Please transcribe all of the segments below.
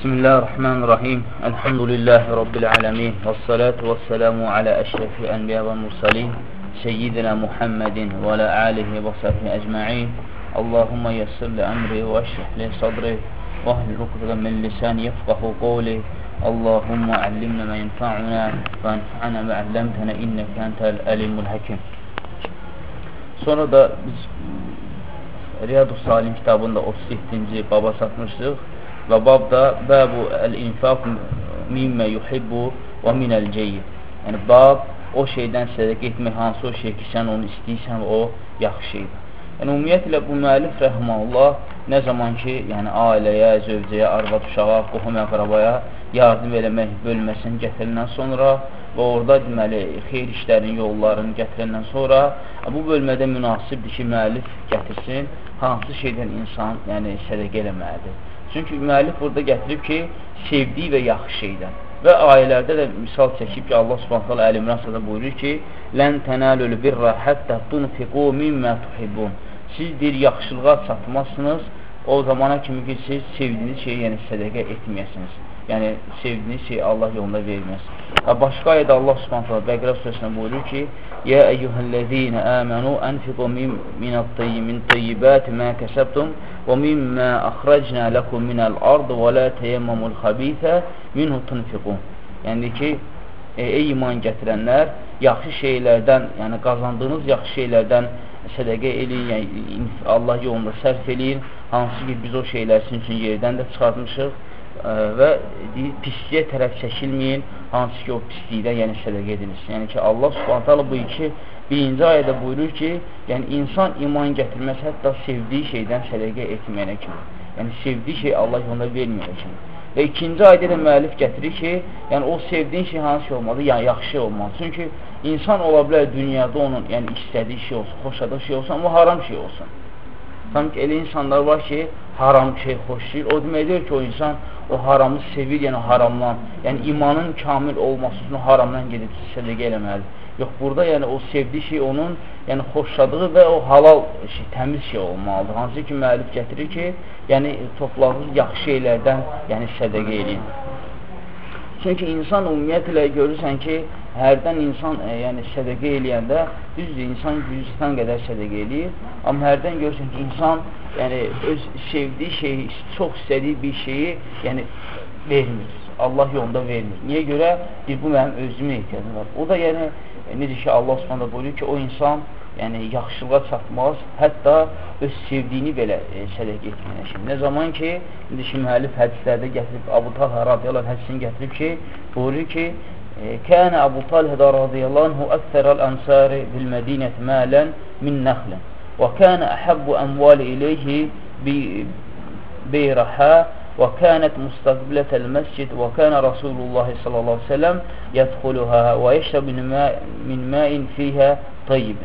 بسم الله الرحمن الرحيم الحمد لله رب العالمين والصلاة والسلام على أشرف الأنبياء والمرسلين سيدنا محمد وعلى آله وصحبه أجمعين اللهم يسر لأمري واشرح لي صدري واهل عقدة من لساني يفقه قولي اللهم علمنا ما ينفعنا وانفعنا ما علمتنا إنك أنت الأليم الحكيم Sonra da biz Riyadu Salim kitabında 37-ci baba satmışdıq və babda bəbu əl-infaq mimmə yuhibbu və minəl ceyyid. Yəni, bab o şeydən sədəq etmək, hansı o şey ki, sən onu istəyirsən, o yaxşı şeydir. Yəni, ümumiyyətlə, bu müəllif rəhməllah nə zaman ki, yəni ailəyə, zövcəyə, arvad uşağa, qohum əqrabaya yardım eləmək bölməsini gətiriləndən sonra və orada deməli, xeyr işlərin yollarını gətirəndən sonra bu bölmədə münasibdir ki, müəllif gətirsin, hansı şeydən insan yəni, sədəqə eləməlidir. Çünki müəllif burada gətirib ki, sevdiyi və yaxşı şeydən. Və ayələrdə də misal çəkib ki, Allah subhanət hala Əl-İmran buyurur ki, Lən tənəlül birrə həttə tunfiqu mimmə tuhibbun. Siz bir yaxşılığa çatmazsınız, o zamana kimi ki, siz sevdiyiniz şeyi yəni sədəqə etməyəsiniz yəni sevdiyiniz şey Allah yolunda verməz. Və başqa ayədə Allah Subhanahu Bəqərə surəsində buyurur ki: "Ya eyyuhellezina amanu anfiqu min minət-tayyimin tayyibati ma kasabtum və mimma akhrajna lakum minəl ard və la tayammamul xabitha minhu tunfiqun." Yəni ki, e, ey iman gətirənlər, yaxşı şeylərdən, yəni qazandığınız yaxşı şeylərdən sədəqə eləyin, yəni Allah yolunda sərf eləyin, hansı ki biz o şeyləri sizin üçün yerdən də çıxartmışıq və deyir, pisliyə tərəf çəkilməyin, hansı ki, o pislikdən, yəni sədəqə ediniz. Yəni ki, Allah subhanətələ bu iki, birinci ayədə buyurur ki, yəni insan iman gətirməz, hətta sevdiyi şeydən sədəqə etməyənə kimi. Yəni sevdiyi şey Allah yolunda verməyənə kimi. Və ikinci ayədə də müəllif gətirir ki, yəni o sevdiyin şey hansı şey olmalı? Yəni yaxşı olmalı. Çünki insan ola bilər dünyada onun yəni istədiyi şey olsun, xoşladığı şey olsun, amma haram şey olsun. Sanki elə insanlar var ki, haram şey xoşlayır. O deməkdir ki, o insan o haramı sevir, yəni haramdan, yəni imanın kamil olması üçün haramdan gedib sədəqə eləməlidir. Yox, burada yəni o sevdiyi şey onun yəni xoşladığı və o halal şey, təmiz şey olmalıdır. Hansı ki, müəllif gətirir ki, yəni topladığınız yaxşı şeylərdən yəni sədəqə eləyin. Çünki insan ümumiyyətlə görürsən ki, hərdən insan e, yəni sədəqə eləyəndə düzdür, insan gücüstan qədər sədəqə eləyir, amma hərdən görürsən ki, insan yəni öz sevdiyi şeyi, çox istədiyi bir şeyi yəni vermir. Allah yolunda vermir. Niyə görə? Bir, bu mənim özümün ehtiyacım var. O da yəni, e, necə ki, Allah Osmanlı buyuruyor ki, o insan yəni yaxşılığa çatmaz, hətta öz sevdiyini belə e, sədəq etməyinə. Şimdi, nə zaman ki, indi ki, müəllif hədislərdə gətirib, Abu Talha radiyallahu hədisini gətirib ki, buyurur ki, كان أبو طالح رضي الله عنه أكثر الأنصار بالمدينة مالا من نخل وكان أحب أموال إليه بيرحاء وكانت مستقبلة المسجد وكان رسول الله صلى الله عليه وسلم يدخلها ويشرب من ماء, فيها طيب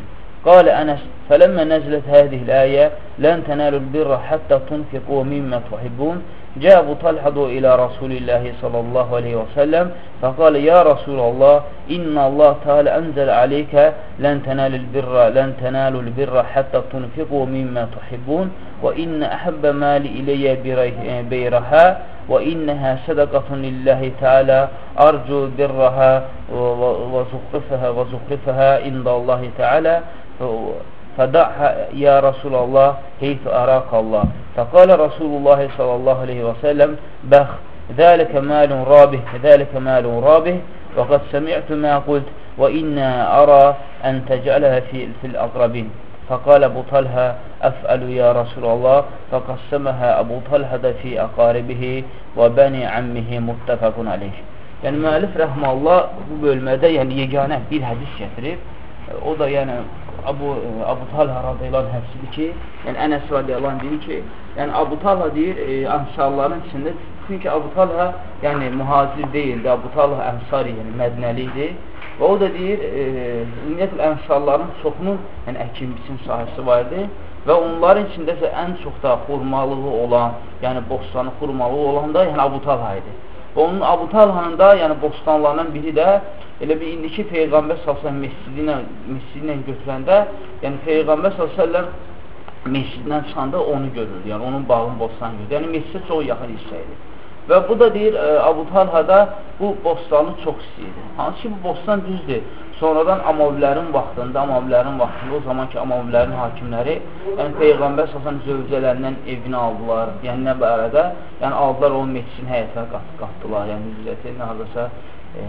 قال أنس فلما نزلت هذه الآية لن تنالوا البر حتى تنفقوا مما تحبون. جاء أبو طلحة إلى رسول الله صلى الله عليه وسلم فقال يا رسول الله إن الله تعالى أنزل عليك لن تنال البر لن تنالوا البر حتى تنفقوا مما تحبون. وإن أحب مال إلي بيرها وإنها صدقة لله تعالى أرجو برها وزخرفها وزخرفها عند الله تعالى. فدعها يا رسول الله حيث أراك الله. فقال رسول الله صلى الله عليه وسلم بخ ذلك مال رابه ذلك مال رابه وقد سمعت ما قلت وإنا أرى أن تجعلها في, في الأقربين. فقال أبو طلحة أفعل يا رسول الله. فقسمها أبو طلحة في أقاربه وبني عمه متفق عليه. Yəni müəllif rəhməllah bu bölmədə yəni yeganə bir hədis gətirib. O da yəni Abu, Abu Talha radiyallahu hədisidir ki, yəni Ənəs radiyallahu deyir ki, yəni Abu Talha deyir, e, ansarların içində, çünki Abu Talha yəni mühacir deyildi, Abu Talha ənsari, yəni mədnəli idi. Və o da deyir, e, ümumiyyətlə ənsarların çoxunun yəni əkin biçim sahəsi var idi və onların içində isə ən çox da xurmalığı olan, yəni bostanı xurmalığı olan da yəni Abu Talha idi. Və onun Abu Talhanın da, yəni bostanlarından biri də elə bir indiki Peyğəmbər s.ə.v mescidi ilə, mescidi ilə götürəndə, yəni Peyğəmbər s.ə.v mesciddən çıxanda onu görürdü, yəni onun bağın bostanı görürdü. Yəni mescidə çox yaxın hissə idi. Və bu da deyir, ə, Abu Talha da bu bostanı çox istəyirdi. Hansı ki, bu bostan düzdür. Sonradan Amavilərin vaxtında, Amavilərin vaxtında, o zamanki Amavilərin hakimləri, yəni Peyğəmbər səsən zövcələrindən evini aldılar. Yəni nə barədə? Yəni aldılar onun meçisin həyətinə qat, qatdılar. Yəni hüzzəti nə hardasa e,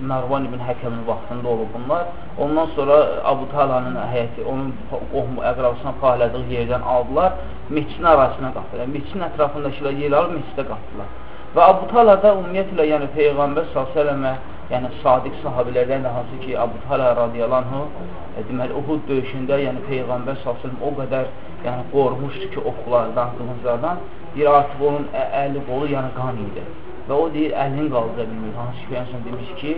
Mərvan ibn Həkəmin vaxtında olub bunlar. Ondan sonra Abu Talanın həyəti, onun qohum əqrabısına payladığı yerdən aldılar, meçisin arasına qatdılar. Yəni, meçisin ətrafındakılar yer alıb, meçidə qatdılar. Və Abu Tala da ümumiyyətlə, yəni Peyğəmbər s.ə.və yəni sadiq sahabilərdən də hansı ki, Abu Tala radiyalanhu e, deməli, Uhud döyüşündə, yəni Peyğəmbər s.ə.v o qədər yəni, qormuşdu ki, oxlardan, qılınclardan, bir artıq onun əli qolu yəni qan idi. Və o deyir, əlini qaldıra bilmir. Hansı ki, Peyyəmsən demiş ki,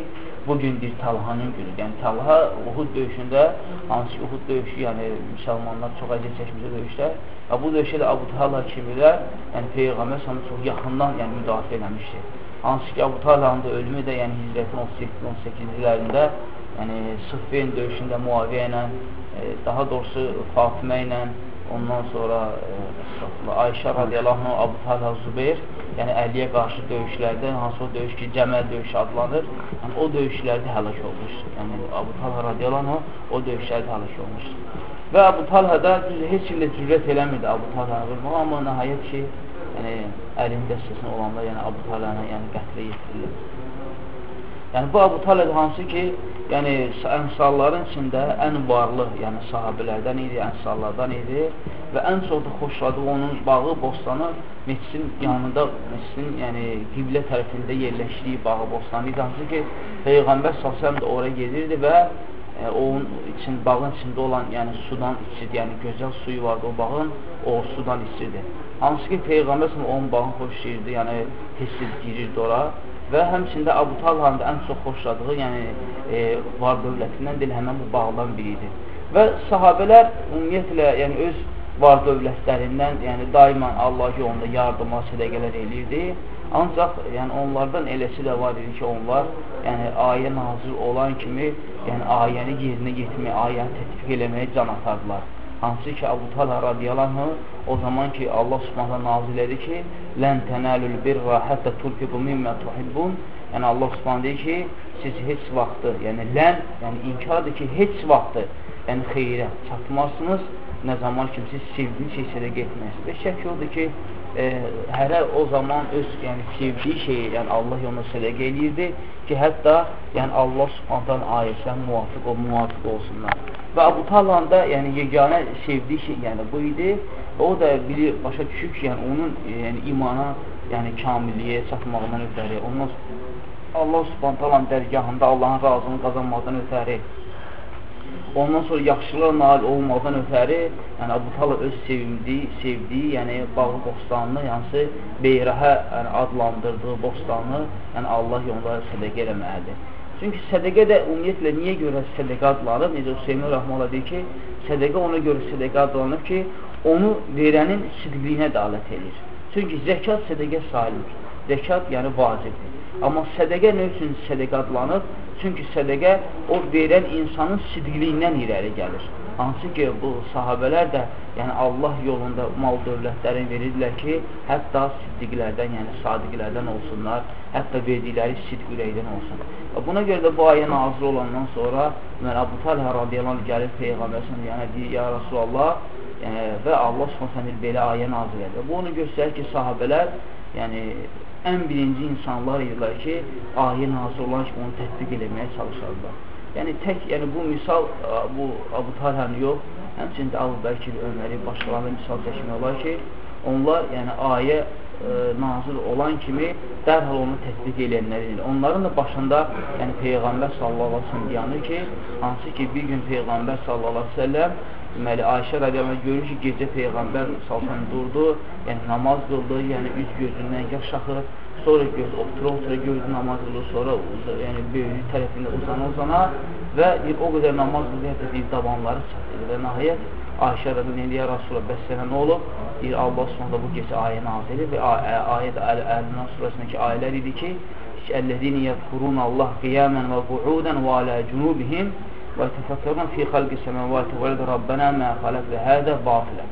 bugündür Talhanın günü. Yəni, Talha Uhud döyüşündə, hansı ki, Uhud döyüşü, yəni müsəlmanlar çox əziyyət çəkmişə döyüşdə və bu döyüşdə də Abu Talha kimilər, yəni Peyğəmbər sana çox yaxından yəni, müdafiə eləmişdir. Hansı ki, Abu Talhanın da ölümü də, yəni hicrətin 18-ci illərində, yəni Sıffin döyüşündə Muaviyyə ilə, e, daha doğrusu Fatimə ilə, ondan sonra e, Ayşə radiyallahu anh, Abu Talha Zübeyir, yəni Əliyə qarşı döyüşlərdə, hansı o döyüş ki, Cəməl döyüşü adlanır, yəni o döyüşlərdə həlak olmuşdur. Yəni Abu Talha radiyallahu anh, o döyüşlərdə həlak olmuşdur. Və Abu Talha da heç kimdə cürət eləmirdi Abu Talha vurmağa, amma nəhayət ki, yəni əlində səsin olanda, yəni Abu Talha yəni qətlə yetirilir. Yəni bu Abu Talib hansı ki, yəni ənsarların içində ən varlı, yəni sahabilərdən idi, ənsarlardan idi və ən çox da xoşladığı onun bağı, bostanı meçsin yanında, meçsin yəni qiblə tərəfində yerləşdiyi bağı, bostanı idi. Hansı ki, Peyğəmbər s.ə.v də oraya gedirdi və e, onun için, bağın içində olan yəni sudan içirdi, yəni gözəl suyu vardı o bağın, o sudan içirdi. Hansı ki, Peyğəmbər s.ə.v onun bağını xoşlayırdı, yəni tez-tez girirdi ora və həmçində Abu Talhanın ən çox xoşladığı, yəni e, var dövlətindən deyil, həmən bu bağdan biridir. Və sahabələr ümumiyyətlə, yəni öz var dövlətlərindən, yəni daima Allah yolunda yardıma, sədəqələr eləyirdi. Ancaq yəni onlardan eləsi də var idi ki, onlar yəni ayə nazil olan kimi, yəni ayəni yerinə yetirməyə, ayəni tətbiq eləməyə can atardılar. Hansı ki, Abu Talha radiyallahu o zaman ki, Allah subhanə nazil edir ki, Lən tənəlül birra həttə turfiqu mimmə tuhibbun Yəni, Allah subhanə deyir ki, siz heç vaxtı, yəni lən, yəni inkardır ki, heç vaxtı, yəni xeyrə çatmazsınız, nə zaman ki, siz sevdiyiniz şeysələ getməyəsiniz. Və şək odur ki, e, hərə o zaman öz yəni, sevdiyi şeyi, yəni Allah yoluna sədəqə eləyirdi ki, hətta yəni, Allah subhantan ayəsən müvafiq, o müvafiq olsunlar. Və Abu Talan da yəni, yeganə sevdiyi şey yəni, bu idi. O da bilir, başa düşür ki, yəni, onun yəni, imana, yəni kamilliyə çatmağından ötəri, ondan Allah subhantalan dərgahında Allahın razını qazanmaqdan ötəri Ondan sonra yaxşılığa nail olmaqdan ötəri, yəni Əbu Talib öz sevimdiyi, sevdiyi, yəni bağı bostanını, yəni beyrəhə yəni, adlandırdığı bostanı, yəni Allah yolunda sədəqə eləməlidir. Çünki sədəqə də ümumiyyətlə niyə görə sədəqə adlanıb? Necə Hüseymin Rəhmələ deyir ki, sədəqə ona görə sədəqə adlanıb ki, onu verənin sidqliyinə dalət edir. Çünki zəkat sədəqə sayılır. Zəkat yəni vacibdir. Amma sədəqə nə üçün sədəqə adlanıb? Çünki sədəqə o verən insanın sidqliyindən irəli gəlir. Hansı ki, bu sahabələr də yəni Allah yolunda mal dövlətlərini verirdilər ki, hətta siddiqlərdən, yəni sadiqlərdən olsunlar, hətta verdikləri sidq ürəkdən olsun. Buna görə də bu ayə nazir olandan sonra mən Abu Talhə radiyallahu gəlir Peyğəmbərsən, yəni deyir, ya Rasulallah, yəni, və Allah s.ə. belə ayə nazir edir. Bu onu göstərir ki, sahabələr yəni ən birinci insanlar idilər ki, ayə nazir olan kimi onu tətbiq eləməyə çalışarlar. Yəni tək, yəni bu misal bu Abu Talhəni yox, həmçində Abu Bəkir, Öməri, başqalarına misal çəkmək olar ki, onlar yəni ayə e, nazil olan kimi dərhal onu tətbiq eləyənlər Onların da başında yəni Peyğəmbər sallallahu əleyhi və səlləm yanır ki, hansı ki bir gün Peyğəmbər sallallahu əleyhi və səlləm Deməli, Ayşə radiyallahu görür ki, gecə Peyğəmbər salsan durdu, yəni namaz qıldı, yəni üz gözündən yaş axır, sonra göz, otura otura gördü namaz qıldı, sonra yəni böyrü tərəfində uzana uzana və deyir, o qədər namaz qıldı, hətta deyir, dabanları çatdı və nəhayət Ayşə radiyallahu deyir, Rasulullah, bəs sənə nə olub? Deyir, Allah sonunda bu gecə ayə nazir və ayət Əl-Nas surəsindəki ayələr idi ki, Əllədini yədkurun Allah qiyamən və qu'udən və alə cunubihim ويتفكرون في خلق السماوات والأرض ربنا ما خلقت هذا باطلا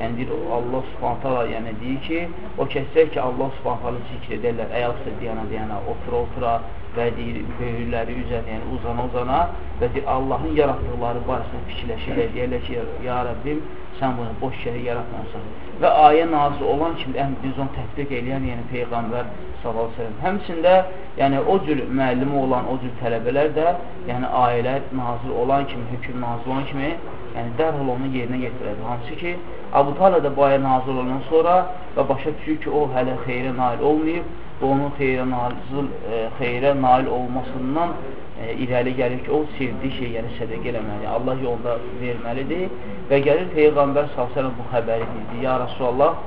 yəni deyir, Allah subhanətələ yəni deyir ki, o kəslər ki, Allah subhanətələ zikr edirlər, əyaq üstə deyana deyana, otura otura və deyir, böyürləri üzərə, yəni uzana uzana və deyir, Allahın yaratdıqları barəsində fikirləşirlər, deyirlər ki, ya Rəbbim, sən bunu boş yeri yaratmasan. Və ayə nazı olan kimi, ən biz onu tətbiq eləyən, yəni Peyğəmbər s.ə.v. Həmçində, yəni o cür müəllimi olan o cür tələbələr də, yəni ayələr nazil olan kimi, hökm nazil olan kimi, yəni dərhal onu yerinə yetirədir. Hansı ki, Abu Talha da bu ayə nazil olandan sonra və başa düşür ki, o hələ xeyrə nail olmayıb və onun xeyrə, nazil, e, xeyrə nail olmasından e, irəli gəlir ki, o sevdiyi şey, yəni sədəqə eləməli, Allah yolda verməlidir. Və gəlir Peyğəmbər s.ə.v bu xəbəri deyir, ya Rasulallah,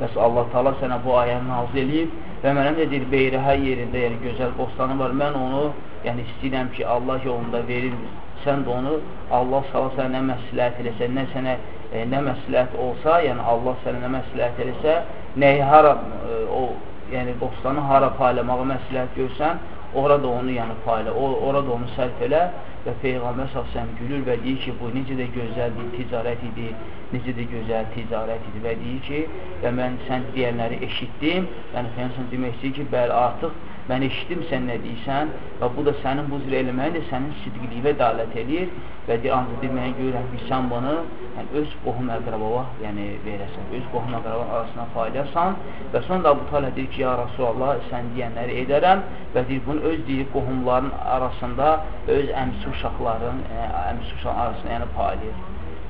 bəs Allah taala sənə bu ayəni nazil eləyib və mənə də deyir, Beyrəhə yerində, yəni gözəl bostanı var, mən onu yəni istəyirəm ki, Allah yolunda verir, sən də onu Allah sala sənə nə məsləhət eləsə, nə sənə e, nə məsləhət olsa, yəni Allah sənə nə məsləhət eləsə, nəyi hara e, o yəni bostanı hara paylamağı məsləhət görsən, orada onu yəni payla, orada onu sərf elə və Peyğəmbər s.ə.v gülür və deyir ki, bu necə də gözəl bir ticarət idi, necə də gözəl ticarət idi və deyir ki, və mən sən deyənləri eşitdim, yəni Peyğəmbər demək istəyir ki, bəli artıq mən eşitdim sən nə deyirsən və bu da sənin bu cür eləməyin də sənin sidqliyivə dalət edir və deyir, ancaq deməyə görəm ki, sən bunu yəni, öz qohum əqrabava yəni, verəsən, öz qohum əqraba arasına paylasan və sonra da bu talə deyir ki, ya Rasulallah, sən deyənləri edərəm və deyir, bunu öz deyir, qohumların arasında öz əmsi uşaqların, yəni, əmsi uşaqların arasında yəni, paylayır.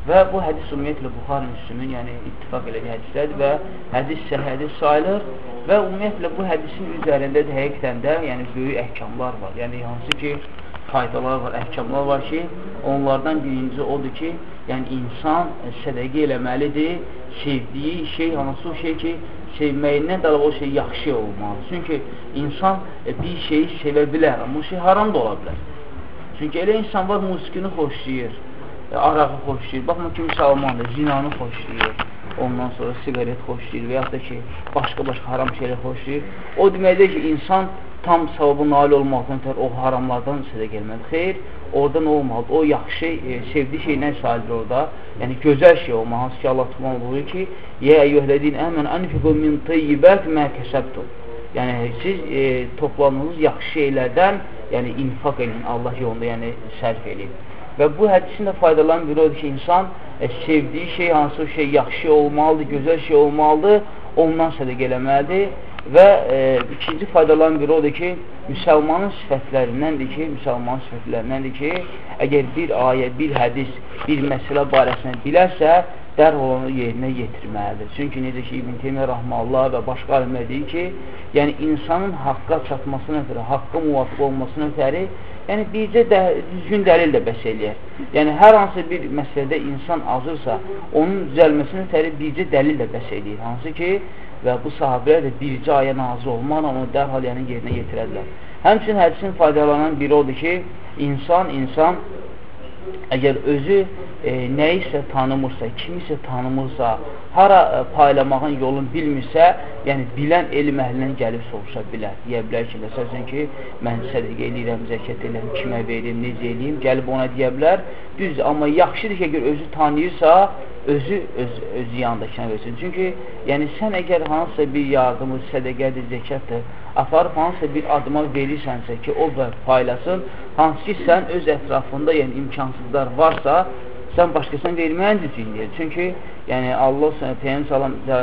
Və bu hədis ümumiyyətlə Buxar Müslümin, yəni ittifaq elədiyi hədislərdir və hədis səhədis sayılır və ümumiyyətlə bu hədisin üzərində də həqiqətən də yəni böyük əhkamlar var. Yəni hansı ki, faydalar var, əhkamlar var ki, onlardan birinci odur ki, yəni insan sədəqə eləməlidir, sevdiyi şey hansı o şey ki, sevməyindən də o şey yaxşı olmalıdır. Çünki insan e, bir şeyi sevə bilər, amma o şey haram da ola bilər. Çünki elə insan var, musiqini xoşlayır arağı xoşlayır. Baxma ki, müsəlmandır, zinanı xoşlayır. Ondan sonra siqaret xoşlayır və yaxud da ki, başqa-başqa haram şeylər xoşlayır. O deməkdir ki, insan tam savabı nail olmaqdan ötər o haramlardan sədə gəlməli. Xeyr, orada nə olmalıdır? O yaxşı, e, sevdiyi şey nə sayılır orada? Yəni, gözəl şey olmalı. Hansı ki, Allah tutmalı buyur ki, Yə əyyuhlədin əmən ənfiqu min teyyibət mə kəsəbtum. Yəni, siz e, topladığınız yaxşı şeylərdən yəni, infaq edin Allah yolunda, yəni sərf edin. Və bu hədisin də faydalarından biri odur ki, insan e, sevdiyi şey, hansı şey yaxşı olmalıdır, gözəl şey olmalıdır, ondan sədəq eləməlidir. Və e, ikinci faydalarından biri odur ki, müsəlmanın sifətlərindəndir ki, müsəlmanın sifətlərindəndir ki, əgər bir ayə, bir hədis, bir məsələ barəsində bilərsə, dərhal onu yerinə yetirməlidir. Çünki necə ki, İbn Teymiyyə Rahmanullah və başqa alimlər deyir ki, yəni insanın haqqa çatmasına ötəri, haqqa muvafiq olmasına ötəri, yəni bircə də, düzgün dəlil də bəs eləyər. Yəni hər hansı bir məsələdə insan azırsa, onun düzəlməsinə ötəri bircə dəlil də bəs eləyir. Hansı ki, və bu sahabələr də bircə ayə nazir olmaqla onu dərhal yəni yerinə yetirədilər. Həmçin hədisin faydalanan biri odur ki, insan, insan əgər özü e, nəyisə tanımırsa, kimisə tanımırsa, hara e, paylamağın yolunu bilmirsə, yəni bilən elm əhlindən gəlib soruşa bilər. Deyə bilər ki, məsələn ki, mən sədqə eləyirəm, zəkat eləyirəm, kimə verim, necə eləyim, gəlib ona deyə bilər. Düz, amma yaxşıdır ki, əgər özü tanıyırsa, özü öz, öz yanındakına versin. Çünki yəni sən əgər hansısa bir yardımı, sədəqədir, zəkatdır, aparıb hansısa bir adıma verirsənsə ki, o paylasın, hansı ki, sən öz ətrafında yəni imkansızlar varsa, sən başqasına verməyin düzgün Çünki yəni Allah sənə Peyyəm salam e,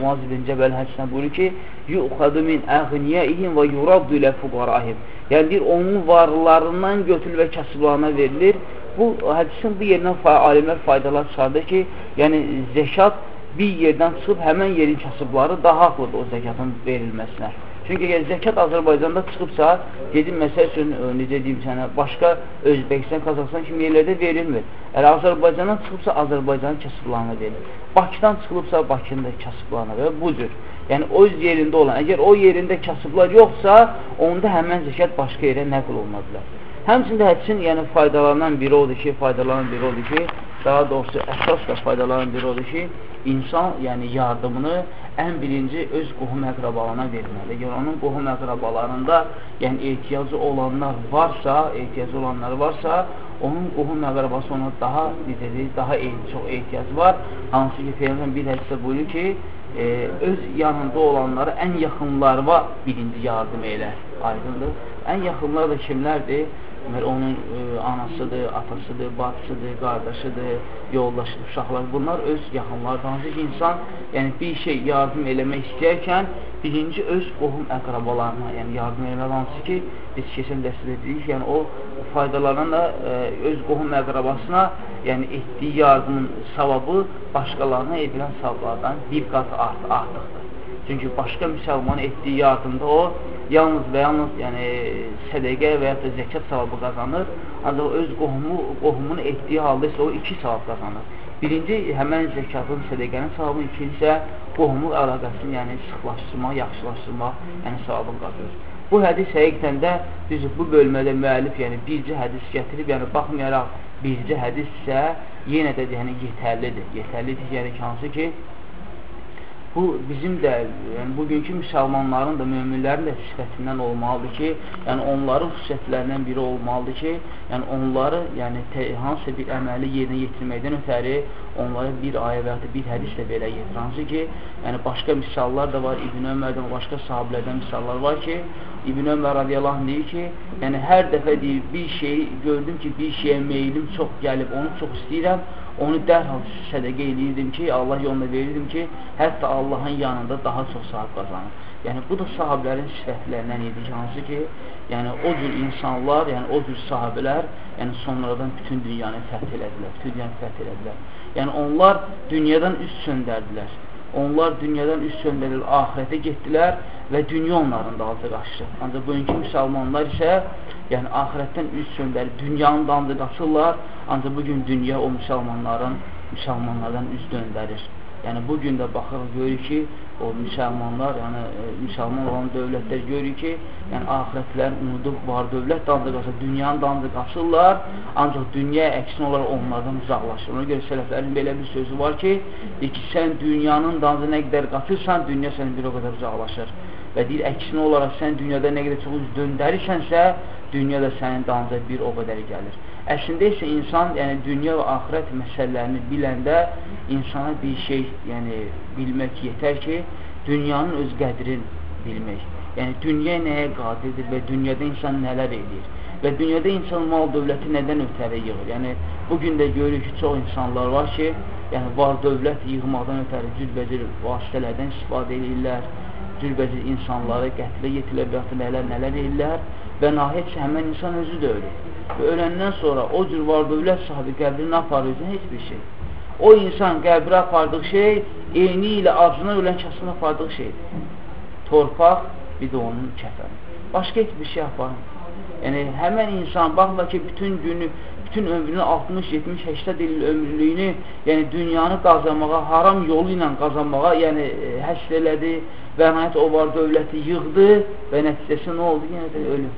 Muaz ibn Cəbəl hədisində buyurur ki, yuxadı min əğniyyəhim və yuraddu ilə fuqarahim. Yəni, deyir, onun varlarından götürül və kasıblarına verilir. Bu hədisin bu yerindən alimlər faydalar çıxardır ki, yəni zəkat bir yerdən çıxıb həmən yerin kasıbları daha haqlıdır o zəkatın verilməsinə. Çünki əgər zəkat Azərbaycanda çıxıbsa, dedim, məsəl üçün, e, necə deyim sənə, başqa Özbəkistan, Qazaxstan kimi yerlərdə verilmir. Əgər Azərbaycandan çıxıbsa, Azərbaycanın kasıblarına verilir. Bakıdan çıxılıbsa, Bakının da kasıblarına verilir. Bu cür. Yəni, öz yerində olan, əgər o yerində kasıblar yoxsa, onda həmən zəkat başqa yerə nəql oluna bilər. Həmçində hədisin yəni, faydalarından biri odur ki, faydalarından biri odur ki, daha doğrusu əsas da faydalarından biri odur ki, insan yəni yardımını ən birinci öz qohum əqrabalarına verməli. Yəni onun qohum əqrabalarında yəni ehtiyacı olanlar varsa, ehtiyacı olanlar varsa, onun qohum əqrabası ona daha necədir, daha çox ehtiyac var. Hansı ki, Peyğəmbər bir hədisdə buyurur ki, e, öz yanında olanlara ən yaxınlarına birinci yardım elə. Aydındır. Ən yaxınlar da kimlərdir? Deməli, onun e, anasıdır, atasıdır, bacısıdır, qardaşıdır, yoldaşıdır, uşaqlar. Bunlar öz ki, insan yəni, bir şey yardım eləmək istəyərkən birinci öz qohum əqrabalarına yəni, yardım eləmək hansı ki, biz keçən dəstədə dedik, yəni o faydalarından da e, öz qohum əqrabasına yəni, etdiyi yardımın savabı başqalarına edilən savablardan bir qat art, artıqdır. Çünki başqa müsəlman etdiyi yardımda o yalnız və yalnız yəni, sədəqə və ya da zəkat savabı qazanır. Ancaq öz qohumu, qohumun etdiyi halda isə o iki savab qazanır. Birinci, həmən zəkatın, sədəqənin savabını, ikinci isə qohumluq əlaqəsini yəni, sıxlaşdırmaq, yaxşılaşdırmaq, yəni savabını qazanır. Bu hədis həqiqətən də düz bu bölmədə müəllif yəni bircə hədis gətirib, yəni baxmayaraq bircə hədis isə yenə də yəni yetərlidir. Yetərlidir, yəni hansı ki, bu bizim də, yəni bugünkü müsəlmanların da, möminlərin də sifətindən olmalıdır ki, yəni onların xüsusiyyətlərindən biri olmalıdır ki, yəni onları, yəni hansısa bir əməli yerinə yetirməkdən ötəri onlara bir ayə və ya bir hədis də belə yetir. Hansı ki, yəni başqa misallar da var, İbn Ömərdən, başqa sahabilərdən misallar var ki, İbn Ömər radiyallahu anh deyir ki, yəni hər dəfə deyir, bir şey gördüm ki, bir şeyə meylim çox gəlib, onu çox istəyirəm, onu dərhal sədəqə edirdim ki, Allah yolunda verirdim ki, hətta Allahın yanında daha çox sahib qazanır. Yəni, bu da sahabilərin sifətlərindən idi ki, hansı ki, yəni o cür insanlar, yəni o cür sahabələr, yəni sonradan bütün dünyanı fəth elədilər, bütün dünyanı fəth elədilər. Yəni onlar dünyadan üst söndərdilər. Onlar dünyadan üst söndərir, ahirətə getdilər və dünya onların dalınca qaçdı. Ancaq bugünkü müsəlmanlar isə yəni axirətdən üz söndərib dünyanın dalınca qaçırlar, ancaq bugün dünya o müsəlmanların müsəlmanlardan üz döndərir. Yəni bu gün də baxırıq görürük ki, o müsəlmanlar, yəni e, müsəlman olan dövlətlər görürük ki, yəni axirətlərini unudub var dövlət dalınca qaçır, dünyanın dalınca qaçırlar, ancaq dünya əksin olaraq onlardan uzaqlaşır. Ona görə sələflərin belə bir sözü var ki, ki sən dünyanın dalınca nə qədər qaçırsan, dünya sənin bir o qədər uzaqlaşır. Və deyir, əksinə olaraq sən dünyada nə qədər çox üz döndərirsənsə, dünya da sənin dalınca bir o qədər gəlir. Əslində isə insan, yəni dünya və axirət məsələlərini biləndə insana bir şey, yəni bilmək yetər ki, dünyanın öz qədrini bilmək. Yəni dünya nəyə qadirdir və dünyada insan nələr edir? Və dünyada insan mal dövləti nədən ötəri yığır? Yəni bugün də görürük ki, çox insanlar var ki, yəni var dövlət yığmaqdan ötəri cürbəcür vasitələrdən istifadə edirlər, cürbəcür insanları qətlə yetilə və nələr edirlər və nahiyyə həmən insan özü də ölür. Və öləndən sonra o cür var dövlət sahibi qəbrini aparırsa heç bir şey. O insan qəbrə apardığı şey eyni ilə acına ölən kəsin apardığı şeydir. Torpaq, bir də onun kəfəni. Başqa heç bir şey aparmır. Yəni, həmən insan, baxla ki, bütün günü, bütün ömrünü 60, 70, 80 il ömrlüyünü, yəni dünyanı qazanmağa, haram yolu ilə qazanmağa, yəni e, həsr elədi və nəhayət o var dövləti yığdı və nəticəsi nə oldu? Yenə də ölüm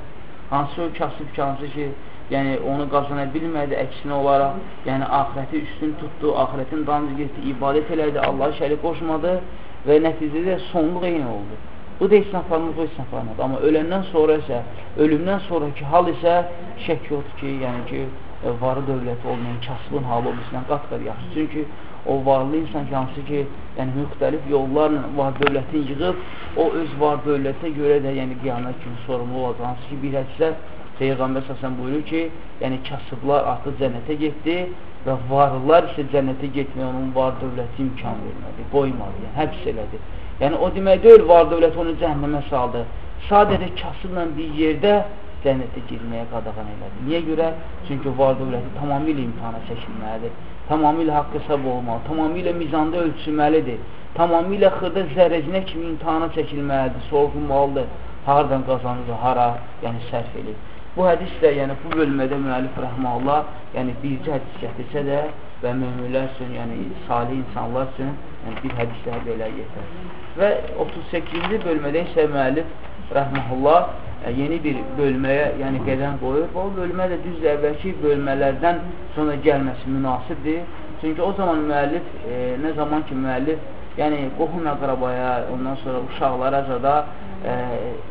hansı o kasıb hansı ki, yəni onu qazana bilmədi, əksinə olaraq, yəni axirəti üstün tutdu, axirətin dancı getdi, ibadət elədi, Allah şərik qoşmadı və nəticədə sonluq eyni oldu. Bu da nəfarmız, o nəfarmız. Amma öləndən sonra isə, ölümdən sonraki hal isə şək yoxdur ki, yəni ki, varı dövləti olmayan kasbın halı olmasından qat-qat yaxşı. Çünki o varlı insan hansı ki, yəni müxtəlif yollarla var dövlətin yığıb, o öz var dövlətə görə də, yəni qiyamət kimi sorumlu olacaq. Hansı ki, bir hədisdə Peyğəmbər səsən buyurur ki, yəni kasıblar artıq cənnətə getdi və varlılar isə cənnətə getməyə onun var dövləti imkan vermədi, qoymadı, yəni həbs elədi. Yəni o demək deyil, var dövlət onu cəhənnəmə saldı. Sadəcə kasıbla bir yerdə cənnətə girməyə qadağan elədi. Niyə görə? Çünki var dövləti tamamilə imtihana çəkilməlidir. Tamamilə haqq hesab olmalı, tamamilə mizanda ölçülməlidir. Tamamilə xırda zərrəcinə kimi imtihana çəkilməlidir, sorğunmalıdır. Haradan qazanır, hara, yəni sərf edir. Bu hədis də, yəni bu bölmədə müəllif rəhməllah, yəni bircə hədis gətirsə də və möminlər üçün, yəni salih insanlar üçün yəni, bir hədislər belə yetər. Və 38-ci bölmədə isə müəllif rəhməllah yeni bir bölməyə yəni qədəm qoyur və o bölmə də düz əvvəlki bölmələrdən sonra gəlməsi münasibdir. Çünki o zaman müəllif, e, nə zaman ki müəllif yəni qohum əqrabaya, ondan sonra uşaqlara zada ə,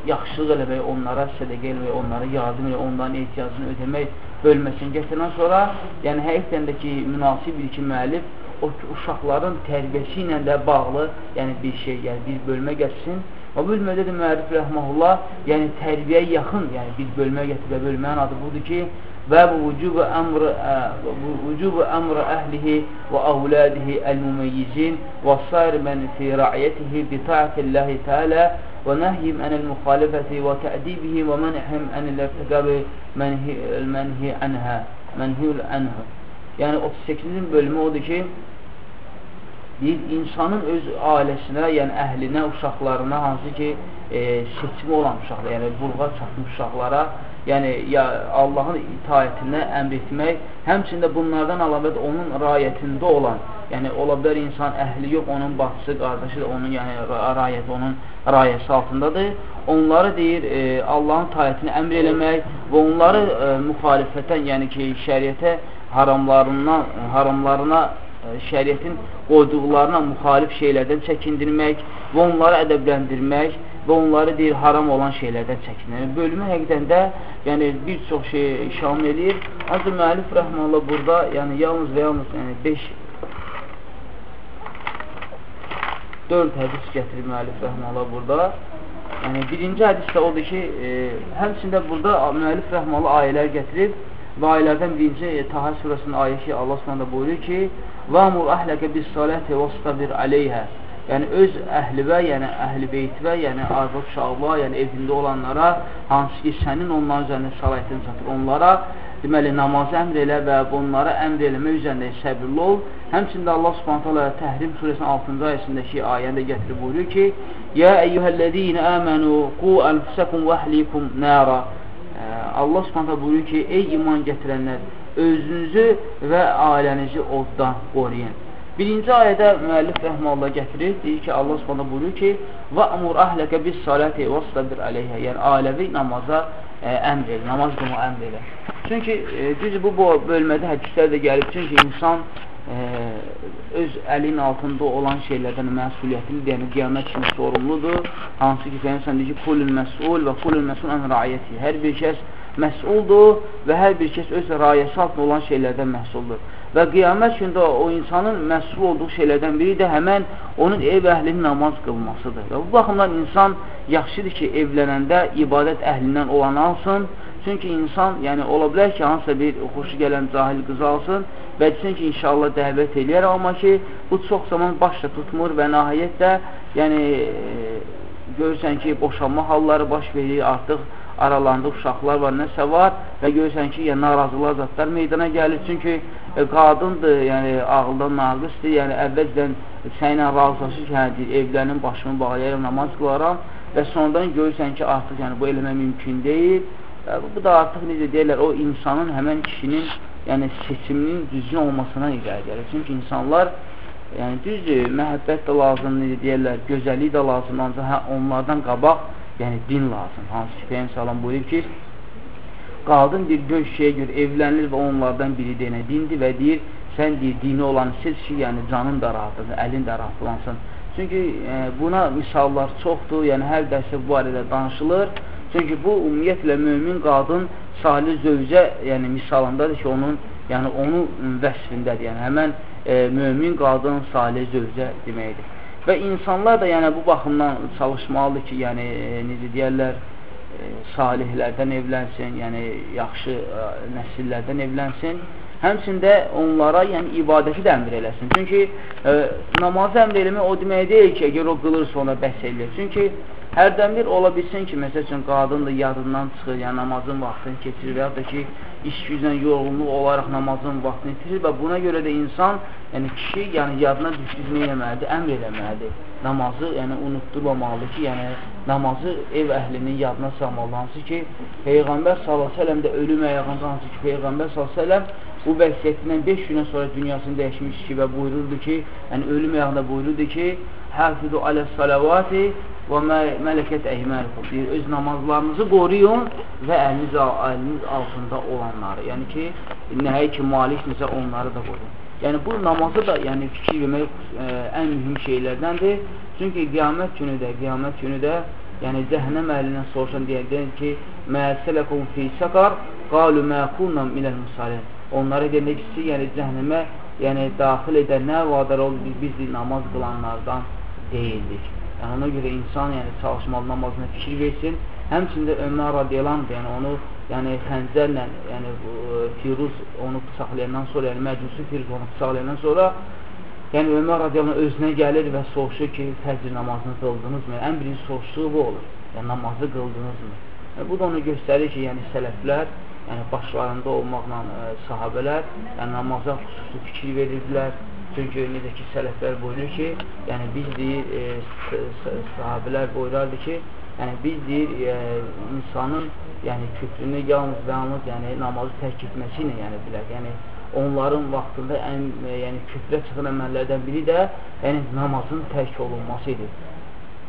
yaxşılıq eləmək, onlara sədəqə eləmək, onlara yardım eləmək, onların ehtiyacını ödəmək bölməsini gətirən sonra, yəni həqiqətən də ki, münasib bir ki, müəllif o uşaqların tərbiyəsi ilə də bağlı, yəni bir şey, yəni bir bölmə gətirsin. O bu üzmə də müəllif rəhməhullah, yəni tərbiyə yaxın, yəni bir bölmə gətirə bölmənin adı budur ki, və bu vücubu əmr bu vücubu əmr əhlihi və avladihi əl-müməyyizin və sair mən fi ra'yatihi bi ta'atillahi müxalifəti və عن və وتأديبهم ومنعهم عن الارتكاب المنهي عنها منهي عنها. Yəni 38-ci bölümü odur ki, deyir, insanın öz ailəsinə, yəni əhlinə, uşaqlarına, hansı ki, e, seçimi olan uşaqlar, yəni burğa çatmış uşaqlara yəni ya Allahın itaətinə əmr etmək, həmçində bunlardan əlavə onun rayətində olan, yəni ola bilər insan əhli yox, onun bacısı, qardaşı da onun yəni rayəti onun rayəsi altındadır. Onları deyir e, Allahın itaətini əmr eləmək və onları e, müxalifətən, yəni ki, şəriətə haramlarından haramlarına şəriətin qoyduqlarına müxalif şeylərdən çəkindirmək və onları ədəbləndirmək və onları deyir, haram olan şeylərdən çəkinir. Bölümü həqiqdən də yəni, bir çox şey şamil edir. Ancaq müəllif rəhmanla burada yəni, yalnız və yalnız yəni, 5 4 hədis gətirir müəllif rəhmanla burada. Yəni, birinci hədis də odur ki, e, həmçində burada müəllif rəhmanlı ayələr gətirib və ayələrdən birinci e, Tahə surəsinin ayəsi Allah s.ə. buyurur ki, وَامُرْ أَحْلَكَ بِالصَّلَاةِ وَاسْتَبِرْ عَلَيْهَا yəni öz əhlivə, yəni əhl-i beytivə, yəni arvad uşaqlığa, yəni evində olanlara, hansı ki, sənin onların üzərində səlahiyyətin çatır, onlara deməli, namazı əmr elə və bunlara əmr eləmə üzərində səbirli ol. Həmçində Allah subhanət hala Təhrim surəsinin 6-cı ayəsindəki ayəndə gətirib buyuruyor ki, Yə əyyuhəllədiyinə əmənu qu ənfusəkum və əhlikum nəra Allah subhanət buyuruyor ki, ey iman gətirənlər, özünüzü və ailənizi oddan qoruyun. Birinci ayədə müəllif rəhməllah gətirir, deyir ki, Allah subhanahu buyurur ki, bis saləti və səbir əleyhə, yəni ailəvi namaza ə, əmr elə, namaz qılma əmr elə. Çünki e, düz bu, bu bölmədə hədislər də gəlib, çünki insan ə, öz əlin altında olan şeylərdən məsuliyyətlidir, yəni qiyamət kimi sorumludur. Hansı ki, Peyyəmsən deyir ki, kulül məsul və kulül məsul ən rayəti. Hər bir kəs məsuldur və hər bir kəs öz rayəsi altında olan şeylərdən məhsuldur. Və qiyamət gündə o insanın məsul olduğu şeylərdən biri də həmən onun ev əhlinin namaz qılmasıdır. Və bu baxımdan insan yaxşıdır ki, evlənəndə ibadət əhlindən olan alsın. Çünki insan, yəni ola bilər ki, hansısa bir xoşu gələn cahil qızı alsın və desin ki, inşallah dəvət eləyər, amma ki, bu çox zaman başla tutmur və nəhayət də, yəni, e, görürsən ki, boşanma halları baş verir, artıq aralarında uşaqlar var, nəsə var və görürsən ki, yəni, narazılar zatlar meydana gəlir. Çünki e, qadındır, yəni ağıldan naqısdır, yəni əvvəlcədən sənlə razılaşır ki, hə, evlərin başımı bağlayarım, namaz qılaram və sonradan görürsən ki, artıq yəni, bu eləmə mümkün deyil. Və bu da artıq necə deyirlər, o insanın, həmən kişinin yəni, seçiminin düzgün olmasına irəli gəlir. Çünki insanlar yəni düzdür, məhəbbət də lazım, necə deyirlər, gözəllik də lazım, ancaq hə, onlardan qabaq yəni din lazım. Hansı ki, Peyyəm salam buyurur ki, qadın deyir, dörd şeyə görə evlənilir və onlardan biri deyənə dindir və deyir, sən deyir, dini olan siz ki, yəni canın da rahatdır, əlin də rahatlansın. Çünki e, buna misallar çoxdur, yəni hər dərsə bu barədə danışılır. Çünki bu ümumiyyətlə mömin qadın salih zövcə, yəni misalındadır ki, onun yəni onu vəsfindədir. Yəni həmən e, mömin qadın salih zövcə deməkdir. Və insanlar da yəni bu baxımdan çalışmalıdır ki, yəni necə deyərlər, e, salihlərdən evlənsin, yəni yaxşı ə, e, nəsillərdən evlənsin. Həmçində onlara yəni ibadəti də əmr eləsin. Çünki ə, namazı əmr eləmək o demək deyil ki, əgər o qılırsa ona bəs eləyir. Çünki hərdən bir ola bilsin ki, məsəl üçün qadın da yadından çıxır, yəni namazın vaxtını keçirir və ya da ki, iş güclə yorğunluq olaraq namazın vaxtını itirir və buna görə də insan, yəni kişi, yəni yadına düşdüyü nə eləməlidir? Əmr eləməlidir. Namazı, yəni unutturmamalıdır ki, yəni namazı ev əhlinin yadına salmalı. Hansı ki, Peyğəmbər s.ə.v də ölüm əyağında, hansı ki, Peyğəmbər s.ə.v bu vəsiyyətindən 5 günə sonra dünyasını dəyişmiş ki və buyururdu ki, yəni ölüm əyağında buyururdu ki, Həfidu alə salavati və mələkət əhməlikum deyir, öz namazlarınızı qoruyun və əliniz, əliniz altında olanları, yəni ki, nəhəyə ki, malikdirsə onları da qoruyun. Yəni, bu namazı da yəni, fikir vermək ə, ən mühüm şeylərdəndir. Çünki qiyamət günü də, qiyamət günü də yəni cəhənnəm əhlindən soruşan deyən ki, məsələkum fi saqar qalu ma kunna minal Onlara demək ki, yəni cəhənnəmə yəni daxil edən nə vadar oldu biz, biz namaz qılanlardan deyildik. Yəni ona görə insan yəni çalışmalı namazına fikir versin. Həmçində Ömər radiyallahu yəni onu yəni xəncərlə, yəni Firuz onu bıçaqlayandan sonra, yəni Məcusi Firuz onu bıçaqlayandan sonra yəni Ömər radiyallahu özünə gəlir və soruşur ki, fəcr namazını qıldınızmı? Ən birinci soruşduğu bu olur. Yəni namazı qıldınızmı? Yəni, bu da onu göstərir ki, yəni sələflər, yəni başlarında olmaqla e, sahabələr, yəni namaza xüsusi fikir verirdilər. Çünki necə ki, sələflər buyurur ki, yəni biz deyir, e, sahabələr buyurardı ki, yəni biz deyir, e, insanın yəni küfrünü yalnız və yalnız yəni namazı tərk etməsi ilə yəni bilər. Yəni onların vaxtında ən e, yəni küfrə çıxan əməllərdən biri də yəni namazın tərk olunması idi.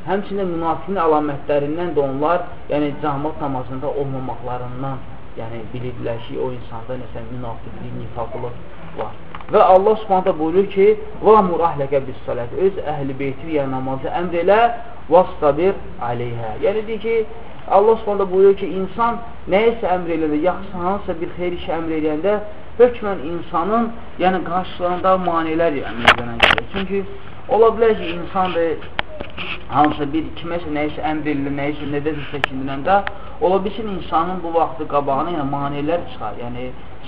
Həmçinin münafiqin əlamətlərindən də onlar yəni cəmaət namazında olmamaqlarından yəni bilirdilər ki, o insanda nəsə münafiqlik, nifaqlıq var. Və Allah Subhanahu buyurur ki: "Və murahləqə bis-salat." Öz əhli beyti yəni namazı əmr elə, "Vastabir aleyhə." Yəni deyir ki, Allah Subhanahu buyurur ki, insan nəyisə əmr eləndə, yaxşı hansısa bir xeyir işi əmr eləyəndə hökmən insanın, yəni qarşılığında maneələr əmrlərinə gəlir. Çünki ola bilər ki, insan da hansısa bir kiməsə nəyisə əmr edilir, nəyisə nədəsə çəkindirəndə ola bilsin insanın bu vaxtı qabağına yəni maneələr çıxar. Yəni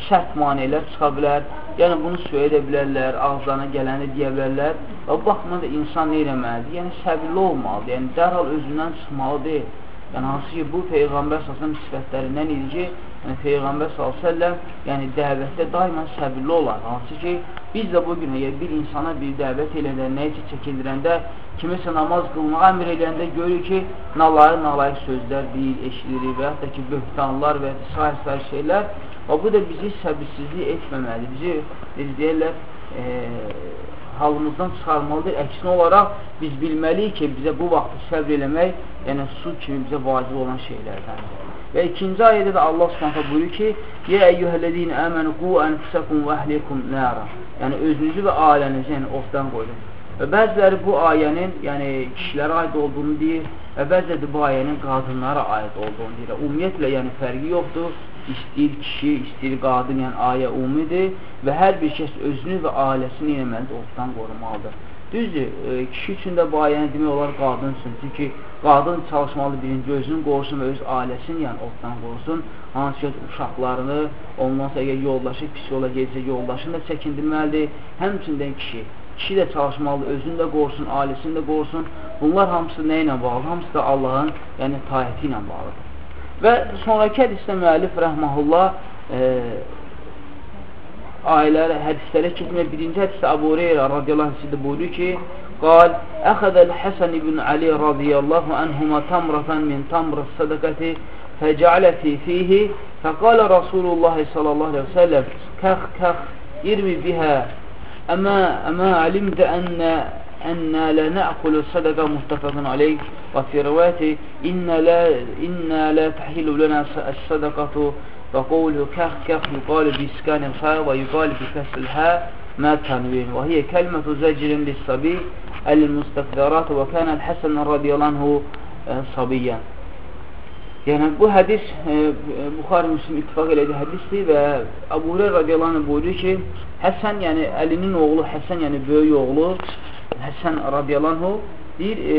sərt maneələr çıxa bilər. Yəni bunu söylə bilərlər, ağızlarına gələni deyə bilərlər. Və baxımdan da insan nə etməlidir? Yəni səbirli olmalıdır. Yəni dərhal özündən çıxmalı deyil. Yəni, hansı ki, bu Peyğəmbər s.ə.v sifətlərindən idi ki, yəni, Peyğəmbər s.ə.v yəni, dəvətdə daima səbirli olar. Hansı ki, biz də bugün əgər bir insana bir dəvət eləndə, nə isə çəkindirəndə, kimisə namaz qılmağa əmr eləyəndə görür ki, nalayıq, nalayıq sözlər deyil, eşidilir və yaxud da ki, böhtanlar və s. şeylər və bu da bizi səbirsizlik etməməli, bizi, biz deyərlər, e, halımızdan çıxarmalıdır. Əksinə olaraq biz bilməliyik ki, bizə bu vaxtı səbr eləmək, yəni su kimi bizə vacib olan şeylərdəndir. Və ikinci ayədə də Allah Subhanahu buyurur ki: "Ya eyyuhellezine amenu qu anfusakum və əhlikum nara." Yəni özünüzü və ailənizi yəni oddan qoyun. Və bəziləri bu ayənin, yəni kişilərə aid olduğunu deyir və bəziləri bu ayənin qadınlara aid olduğunu deyir. Ümumiyyətlə, yəni fərqi yoxdur istəyir kişi, istəyir qadın, yəni ayə umumidir və hər bir kəs özünü və ailəsini eləməlidir, ortadan qorumalıdır. Düzdür, e, kişi üçün də bu ayəni demək olar qadın üçün. Çünki qadın çalışmalı birinci özünü qorusun və öz ailəsini yəni ortadan qorusun. Hansı ki, uşaqlarını, ondan sonra əgər yoldaşı pis yola gedsə, yoldaşını da çəkindirməlidir. Həmçindən kişi. Kişi də çalışmalıdır, özünü də qorusun, ailəsini də qorusun. Bunlar hamısı nə ilə bağlı? Hamısı da Allahın yəni, tayəti ilə bağlıdır. Və sonraki hədisdə müəllif rəhməhullah e, ailələrə, hədislərə keçmək birinci hədisdə Abu Hureyra radiyallahu anh buyurur ki, قال أخذ الحسن بن علي رضي الله عنهما تمرة من تمر الصدقة فجعل في فيه فقال رسول الله صلى الله عليه وسلم كخ كخ ارمي بها أما, أما علمت أن أن لا نأكل الصدقة متفق عليه. وفي رواية إن لا, إن لا تحل لنا الصدقة. فقول كخ كخ يقال بإسكان الخاء ويقال بكسر الهاء ما تنوين. وهي كلمة زجر للصبي المستكبرات وكان الحسن رضي الله عنه صبيا. Yəni bu hədis e, Buxari Müslim ittifaq elədiyi hədisdir və Əbu Hüreyra radiyallahu anh buyurur ki, Həsən, yəni Əlinin oğlu Həsən, yəni böyük oğlu Həsən radiyallahu deyir, e,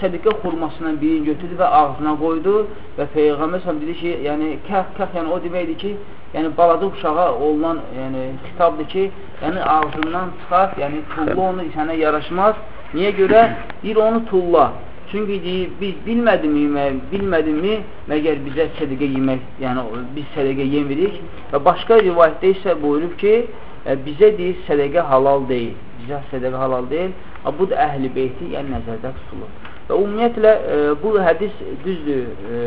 sədqə xurmasından birini götürdü və ağzına qoydu və Peyğəmbər səhəm dedi ki, yəni kəf, kəf, yəni o deməkdir ki, yəni balaca uşağa olunan yəni, xitabdır ki, yəni ağzından çıxart, yəni tulla onu sənə yaraşmaz. Niyə görə? Deyir, onu tulla. Çünki deyir, biz bilmədimmi, bilmədimmi, məgər bizə sədqə yemək, yəni biz sədqə yemirik və başqa rivayətdə isə buyurub ki, bizə deyir, sədqə halal deyil. Bizə sədqə halal deyil. Bu da əhl-i beyti, yəni nəzərdə tutulur. Və ümumiyyətlə, e, bu hədis düzdür, e,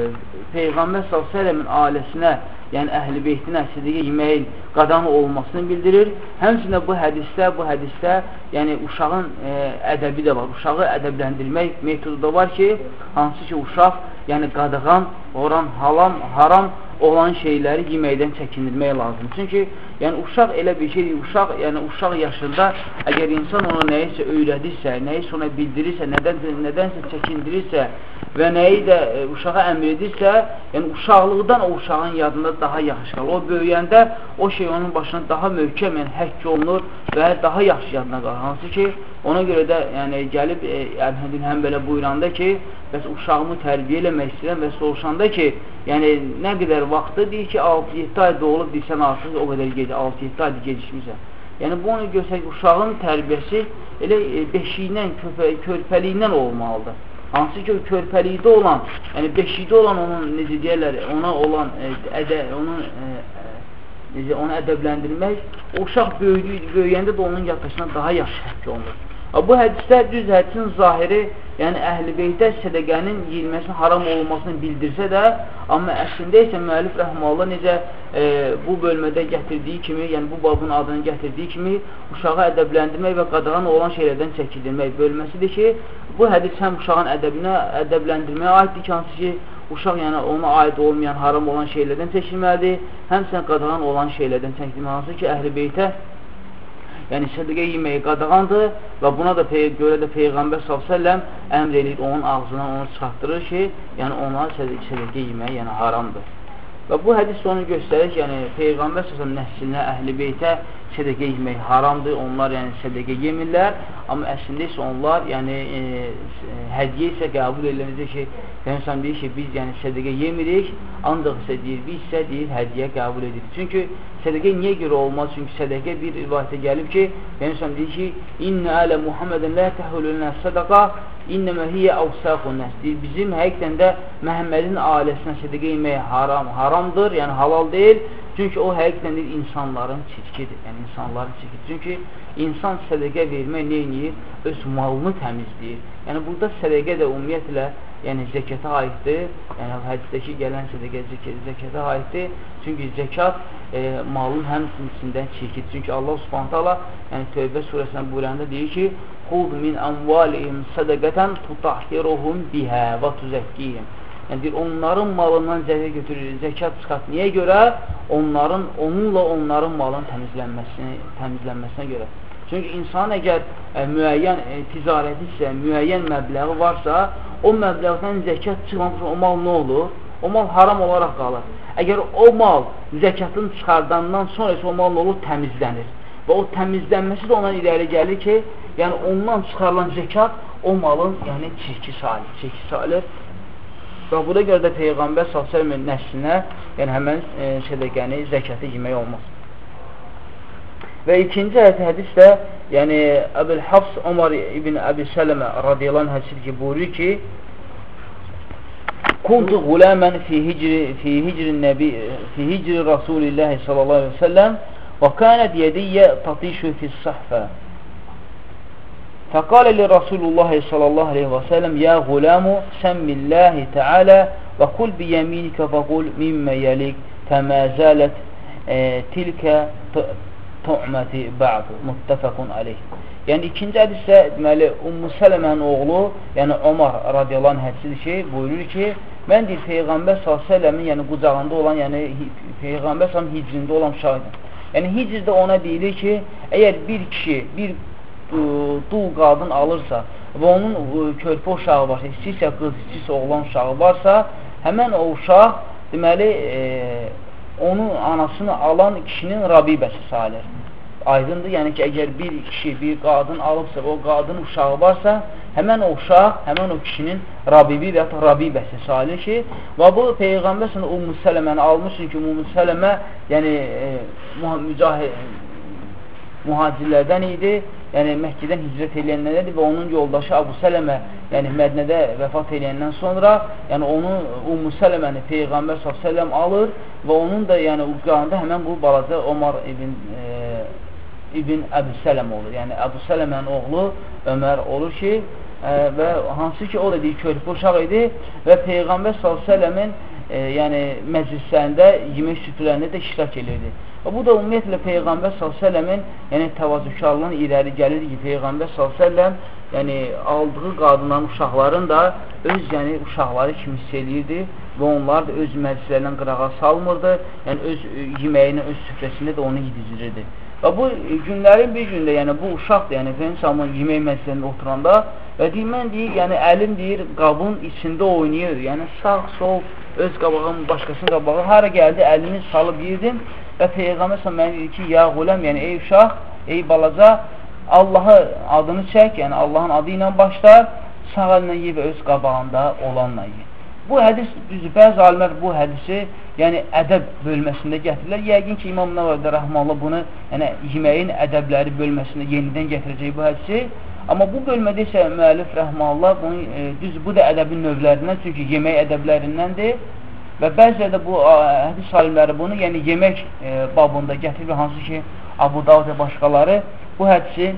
Peyğəmbər s.ə.v-in ailəsinə, yəni əhl-i beytinə sidqə yeməyin qadanı olmasını bildirir. Həmçində bu hədisdə, bu hədisdə, yəni uşağın e, ədəbi də var. Uşağı ədəbləndirmək metodu da var ki, hansı ki, uşaq, yəni qadağan, oran halam, haram olan şeyləri yeməkdən çəkindirmək lazım. Çünki yəni uşaq elə bir şeydir, uşaq, yəni uşaq yaşında əgər insan ona nəyisə öyrədirsə, nəyisə ona bildirirsə, nədən nədənsə çəkindirirsə və nəyi də e, uşağa əmr edirsə, yəni uşaqlıqdan o uşağın yadında daha yaxşı qalır. O böyüyəndə o şey onun başına daha möhkəm, yəni həkk olunur və daha yaxşı yadına qalır. Hansı ki, ona görə də yəni gəlib e, Əlhəmdin həm belə buyuranda ki, bəs uşağımı tərbiyə eləmək istəyirəm və soruşanda ki, yəni nə qədər vaxtı deyir ki, 6-7 ay doğulub deyirsən artıq o qədər gec 6-7 aydır gecikmirsən. Yəni bu onu göstərir uşağın tərbiyəsi elə e, beşiyindən, körpəliyindən olmalıdır. Hansı ki, körpəlikdə olan, yəni beşikdə olan onun, necə deyərlər, ona olan, e, ədə, onun, ə, e, necə, onu ədəbləndirmək, o uşaq böyüyəndə də onun yatışına daha yaxşı həkk olunur. Bu hədisdə düz hədisin zahiri, yəni əhl-i beytə sədəqənin yiyilməsinin haram olunmasını bildirsə də, amma əslində isə müəllif rəhmallah necə e, bu bölmədə gətirdiyi kimi, yəni bu babın adını gətirdiyi kimi uşağı ədəbləndirmək və qadağan olan şeylərdən çəkildirmək bölməsidir ki, bu hədis həm uşağın ədəbinə, ədəbləndirməyə aiddir ki, hansı ki, uşaq yəni ona aid olmayan, haram olan şeylərdən çəkilməlidir, həmsən qadağan olan şeylərdən çəkilməlidir, hansı ki, əhl-i beytə yəni sədqə yeməyi qadağandır və buna da görə də Peyğəmbər s.ə.v əmr eləyir, onun ağzından onu çıxartdırır ki, yəni ona sədqə yeməyi yəni haramdır. Və bu hədis onu göstərir ki, yəni Peyğəmbər s.ə.v nəslinə, əhl-i beytə sədəqə yemək haramdır, onlar yəni sədəqə yemirlər, amma əslində isə onlar yəni e, hədiyyə isə qəbul ediləcək ki, Peyğəmbər deyir ki, biz yəni sədəqə yemirik, ancaq isə deyir, biz isə deyir hədiyyə qəbul edirik. Çünki sədəqə niyə görə olmaz? Çünki sədəqə bir rivayətə gəlib ki, Peyğəmbər deyir ki, İnnə ələ Muhammeden lə təhulunə sədəqa İnnəmə hiyyə əvsəqun nəs. Deyir, bizim həqiqdən də Məhəmmədin ailəsinə sədəqə yemək haram, haramdır, yəni halal deyil. Çünki o həqiqətən deyir, insanların çirkidir, yəni insanların çirkidir. Çünki insan sədəqə vermək neyiniyir? Öz malını təmizləyir. Yəni burada sədəqə də ümumiyyətlə yəni zəkata aiddir. Yəni hədisdəki gələn sədəqə zəkata aiddir. Çünki zəkat e, malın həmçinin çirkidir. Çünki Allah Subhanahu taala yəni Tövbə surəsində buyuranda deyir ki: "Xud min amvalihim sədaqatan tutahhiruhum biha və tuzakkihim." Yəni deyir, onların malından zəkət götürür, zəkat çıxart. Niyə görə? Onların onunla onların malın təmizlənməsini, təmizlənməsinə görə. Çünki insan əgər ə, e, müəyyən ə, e, ticarəti isə, müəyyən məbləği varsa, o məbləğdən zəkat çıxmamış o mal nə olur? O mal haram olaraq qalır. Əgər o mal zəkatını çıxardandan sonra isə o mal nə olur? Təmizlənir. Və o təmizlənməsi də ondan irəli gəlir ki, yəni ondan çıxarılan zəkat o malın yəni çirki salir, çirki salir Və buna görə də Peyğəmbər s.ə.v nəslinə, yəni həmən e, sədəqəni, zəkəti yemək olmaz. Və ikinci hədis də, yəni Əbil Hafs Omar ibn Əbi Sələmə radiyallahu hədisi ki, buyurur ki, Kuntu gulamən fi hicri fi hicri nəbi fi hicri Rasulillah sallallahu əleyhi və səlləm və kanət yediyyə tatishu fi sahfə فقال لرسول الله صلى الله عليه وسلم يا غلام سم الله تعالى وقل بيمينك فقل مما يليك فما زالت e, tilkə tu'məti ba'du muttəfəqun aleyh. Yəni ikinci hədisdə deməli Ummu Sələmənin oğlu, yəni Omar radiyallahu anh hədisidir ki, buyurur ki, mən deyir Peyğəmbər s.ə.v-in yəni qucağında olan, yəni Peyğəmbər s.ə.v hicrində olan uşaqdır. Yəni hicrdə ona deyilir ki, əgər bir kişi, bir dul qadın alırsa və onun körpə uşağı varsa, istəyirsə qız, istəyirsə oğlan uşağı varsa, həmən o uşaq deməli e, onun anasını alan kişinin rabibəsi salir. Aydındır, yəni ki, əgər bir kişi, bir qadın alıbsa və o qadın uşağı varsa, həmən o uşaq, həmən o kişinin rabibi və ya rabibəsi salir ki, və bu Peyğəmbər sənə Ummu Sələməni almışsın ki, Ummu Sələmə yəni e, mücahid mühacirlərdən idi, yəni Məkkədən hicrət eləyənlərdir və onun yoldaşı Abu Sələmə, yəni Mədnədə vəfat eləyəndən sonra, yəni onu Ummu Sələməni Peyğəmbər s.ə.v alır və onun da yəni ucağında həmən bu balaca Omar ibn e, ibn Əbu Sələm olur. Yəni Əbu Sələmənin oğlu Ömər olur ki, ə, e, və hansı ki o da deyir körpü uşaq idi və Peyğəmbər s.ə.v-in e, yəni məclislərində, yemək süfrələrində də iştirak edirdi. Və bu da ümumiyyətlə Peyğəmbər s.ə.v-in yəni təvazükarlığın irəli gəlir ki, Peyğəmbər s.ə.v yəni aldığı qadınların uşaqların da öz yəni uşaqları kimi hiss eləyirdi və onlar da öz məclislərindən qırağa salmırdı, yəni öz yeməyini, öz süfrəsində də onu yedizdirirdi. Və bu günlərin bir gündə, yəni bu uşaq da, yəni Peyğəmbər yemək məclislərində oturanda, Və deyir, mən deyir, yəni əlim deyir, qabın içində oynayır. Yəni sağ, sol, öz qabağım, başqasının qabağı hara gəldi, əlini salıb yedim və Peyğəmbər s.ə.v mənə deyir ki, ya quləm, yəni ey uşaq, ey balaca, Allahı adını çək, yəni Allahın adı ilə başla, sağ əlinə ye və öz qabağında olanla ye. Bu hədis, düzdür, bəzi alimlər bu hədisi, yəni ədəb bölməsində gətirirlər. Yəqin ki, İmam Nəvədə Rəhmanlı bunu, yəni yeməyin ədəbləri bölməsində yenidən gətirəcək bu hədisi. Amma bu bölmədə isə müəllif rəhmallah bunu e, düz bu da ədəbin növlərindən, çünki yemək ədəblərindəndir. Və bəzilə də bu hədis alimləri bunu, yəni yemək e, babında gətirir, hansı ki, Abu Davud və başqaları bu hədisi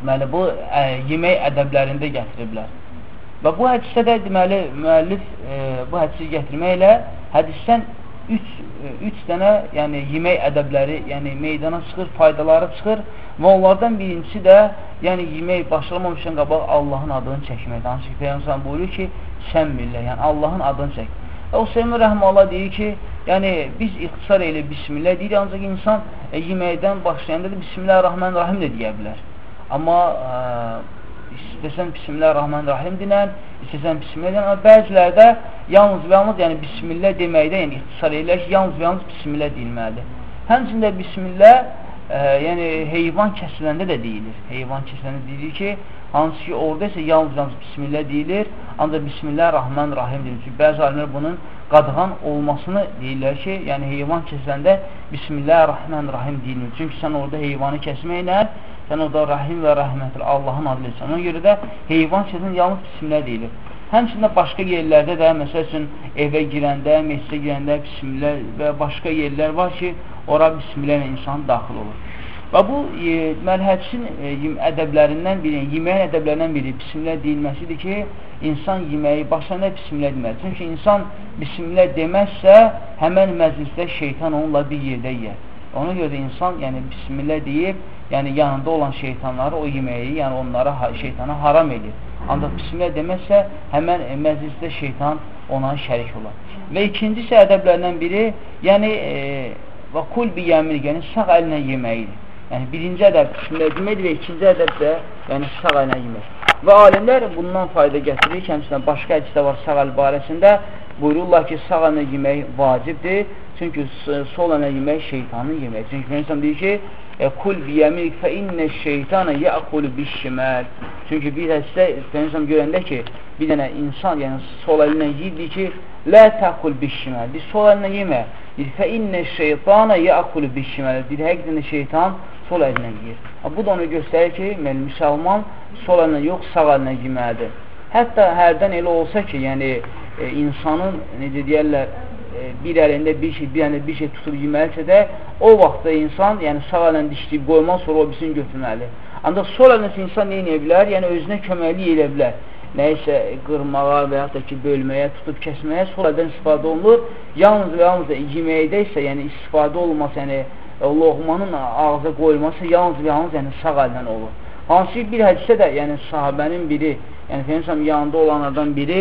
deməli bu e, yemək ədəblərində gətiriblər. Və bu hədisdə də deməli müəllif e, bu hədisi gətirməklə hədisdən 3 3 dənə, yəni yemək ədəbləri, yəni meydana çıxır, faydaları çıxır və onlardan birincisi də, yəni yemək başlamamışdan qabaq Allahın adını çəkməkdir. Hansı ki, Peyğəmbər buyurur ki, sən millə, yəni Allahın adını çək. Və Hüseyin Rəhmallah deyir ki, yəni biz ixtisar elə bismillah deyir, ancaq insan e, yeməkdən başlayanda da Bismillahirrahmanirrahim də deyə bilər. Amma e, istəsən Bismillahirrahmanirrahim dinən, istəsən Bismillah dinən, amma bəzilərdə yalnız və yalnız yəni Bismillah deməkdə, yəni ixtisar ki, yalnız və yalnız Bismillah deyilməlidir. Həmçində Bismillah, e, yəni heyvan kəsiləndə də deyilir. Heyvan kəsiləndə deyilir ki, hansı ki, orada isə yalnız yalnız Bismillah deyilir, ancaq Bismillahirrahmanirrahim deyilir. Çünki bəzi alimlər bunun qadğan olmasını deyirlər ki, yəni heyvan kəsiləndə Bismillahirrahmanirrahim deyilir. Çünki sən orada heyvanı kəsməklə sən orada Rahim və Rəhmətül Allahın adlı etsən. Ona görə də heyvan sözün yalnız bismillah deyilir. Həmçində başqa yerlərdə də, məsəl üçün, evə girəndə, meclisə girəndə bismillah və başqa yerlər var ki, ora bismillah ilə insan daxil olur. Və bu, e, məlhədsin e, ədəblərindən biri, yeməyin ədəblərindən biri bismillah deyilməsidir ki, insan yeməyi başlarında bismillah deməlidir. Çünki insan bismillah deməzsə, həmən məclisdə şeytan onunla bir yerdə yiyər. Ona görə də insan, yəni bismillah deyib, yəni yanında olan şeytanları o yeməyi, yəni onlara şeytana haram edir. Ancaq bismillah deməzsə, həmən e, məclisdə şeytan ona şərik olar. Və ikincisi ədəblərdən biri, yəni e, və kul bi yəmin, yəni sağ əlinə yeməyidir. Yəni birinci ədəb bismillah deməkdir və ikinci ədəb də yəni sağ əlinə yemək. Və alimlər bundan fayda gətirir, həmçinin başqa hədisdə var sağ əl barəsində buyururlar ki, sağ əlinə yemək vacibdir. Çünki sol əlinə yemək şeytanın yemək. Çünki insan deyir ki, Kul biyəminik fə innə şeytanə yəqulu bişşiməl. Çünki bir hədisdə Peyğəmbər görəndə ki, bir dənə insan, yəni sol əlinə yeyir ki, lə təqul bişşiməl. Deyir, sol əlinə yemə. Deyir, fə innə şeytanə yəqulu bişşiməl. Deyir, həqiqətən şeytan sol əlinə yeyir. Bu da onu göstərir ki, yəni, müsəlman sol əlinə yox, sağ əlinə yeməlidir. Hətta hərdən elə olsa ki, yəni e, insanın, necə deyərlər, E, bir əlində bir şey, bir əlində bir şey tutub yeməlisə də, o vaxtda insan, yəni sağ əlində dişləyib qoymaq sonra o birisini götürməli. Ancaq sol əlində insan nə edə bilər? Yəni özünə köməklik edə bilər. Nəyisə qırmağa və yaxud da ki, bölməyə, tutub kəsməyə sol əldən istifadə olunur. Yalnız və yalnız da yeməkdə isə, yəni istifadə olunması, yəni loğmanın ağza qoyulması yalnız və yalnız yəni sağ əldən olur. Hansı bir hədisdə də, yəni sahabənin biri, yəni Peygəmbər yanında olanlardan biri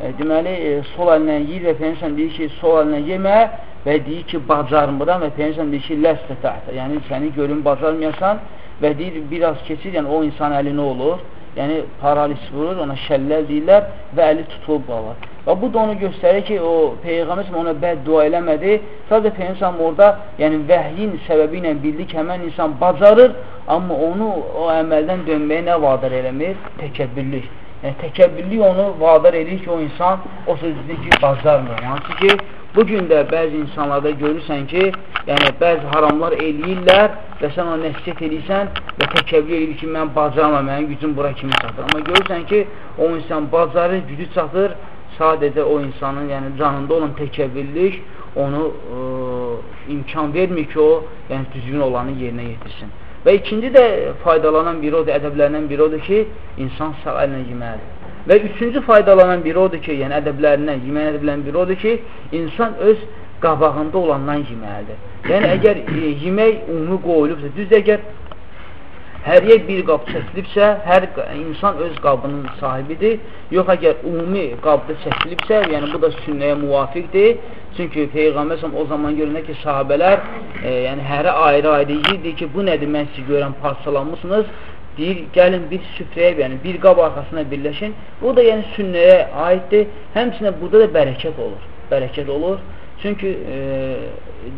E, deməli, e, sol əlinə yiyir və Peygəmbər deyir ki, sol əlinə yemə və deyir ki, bacarmıram və Peygəmbər deyir ki, ləstə təhdə, yəni səni görün bacarmayasan və deyir, biraz keçir, yəni o insan əli nə olur? Yəni paralis vurur, ona şəlləl deyirlər və əli tutulub qalır. Və bu da onu göstərir ki, o Peyğəmbər ona bəd dua eləmədi. Sadəcə Peyğəmbər orada, yəni vəhyin səbəbi ilə bildi ki, həmən insan bacarır, amma onu o əməldən dönməyə nə vadar eləmir? Təkəbbürlük. Yəni, təkəbbürlük onu vadar edir ki, o insan o sözünü ki, bacarmır. Hansı ki, bugün də bəzi insanlarda görürsən ki, yəni bəzi haramlar eləyirlər və sən ona nəsiyyət edirsən və təkəbbür edir ki, mən bacarmam, mənim gücüm bura kimi çatır. Amma görürsən ki, o insan bacarır, gücü çatır, sadəcə o insanın yəni canında olan təkəbbürlük onu ə, imkan vermir ki, o yəni düzgün olanı yerinə yetirsin. Və ikinci də faydalanan biri odur, ədəblərindən biri odur ki, insan sağ əlinə yeməlidir. Və üçüncü faydalanan biri odur ki, yəni ədəblərindən, yemək ədəblərindən biri odur ki, insan öz qabağında olandan yeməlidir. Yəni, əgər e, yemək ümumi qoyulubsa, düz əgər hər yer bir qab çəkilibsə, hər insan öz qabının sahibidir. Yox, əgər ümumi qabda çəkilibsə, yəni bu da sünnəyə muvafiqdir. Çünki Peyğəmbər o zaman görəndə ki, sahabələr e, yəni hərə ayrı-ayrı yeyirdi ki, bu nədir mən sizi görən parçalanmışsınız, deyir, gəlin bir süfrəyə, yəni bir qab arxasına birləşin. Bu da yəni sünnəyə aiddir. Həmçinin burada da bərəkət olur. Bərəkət olur. Çünki e,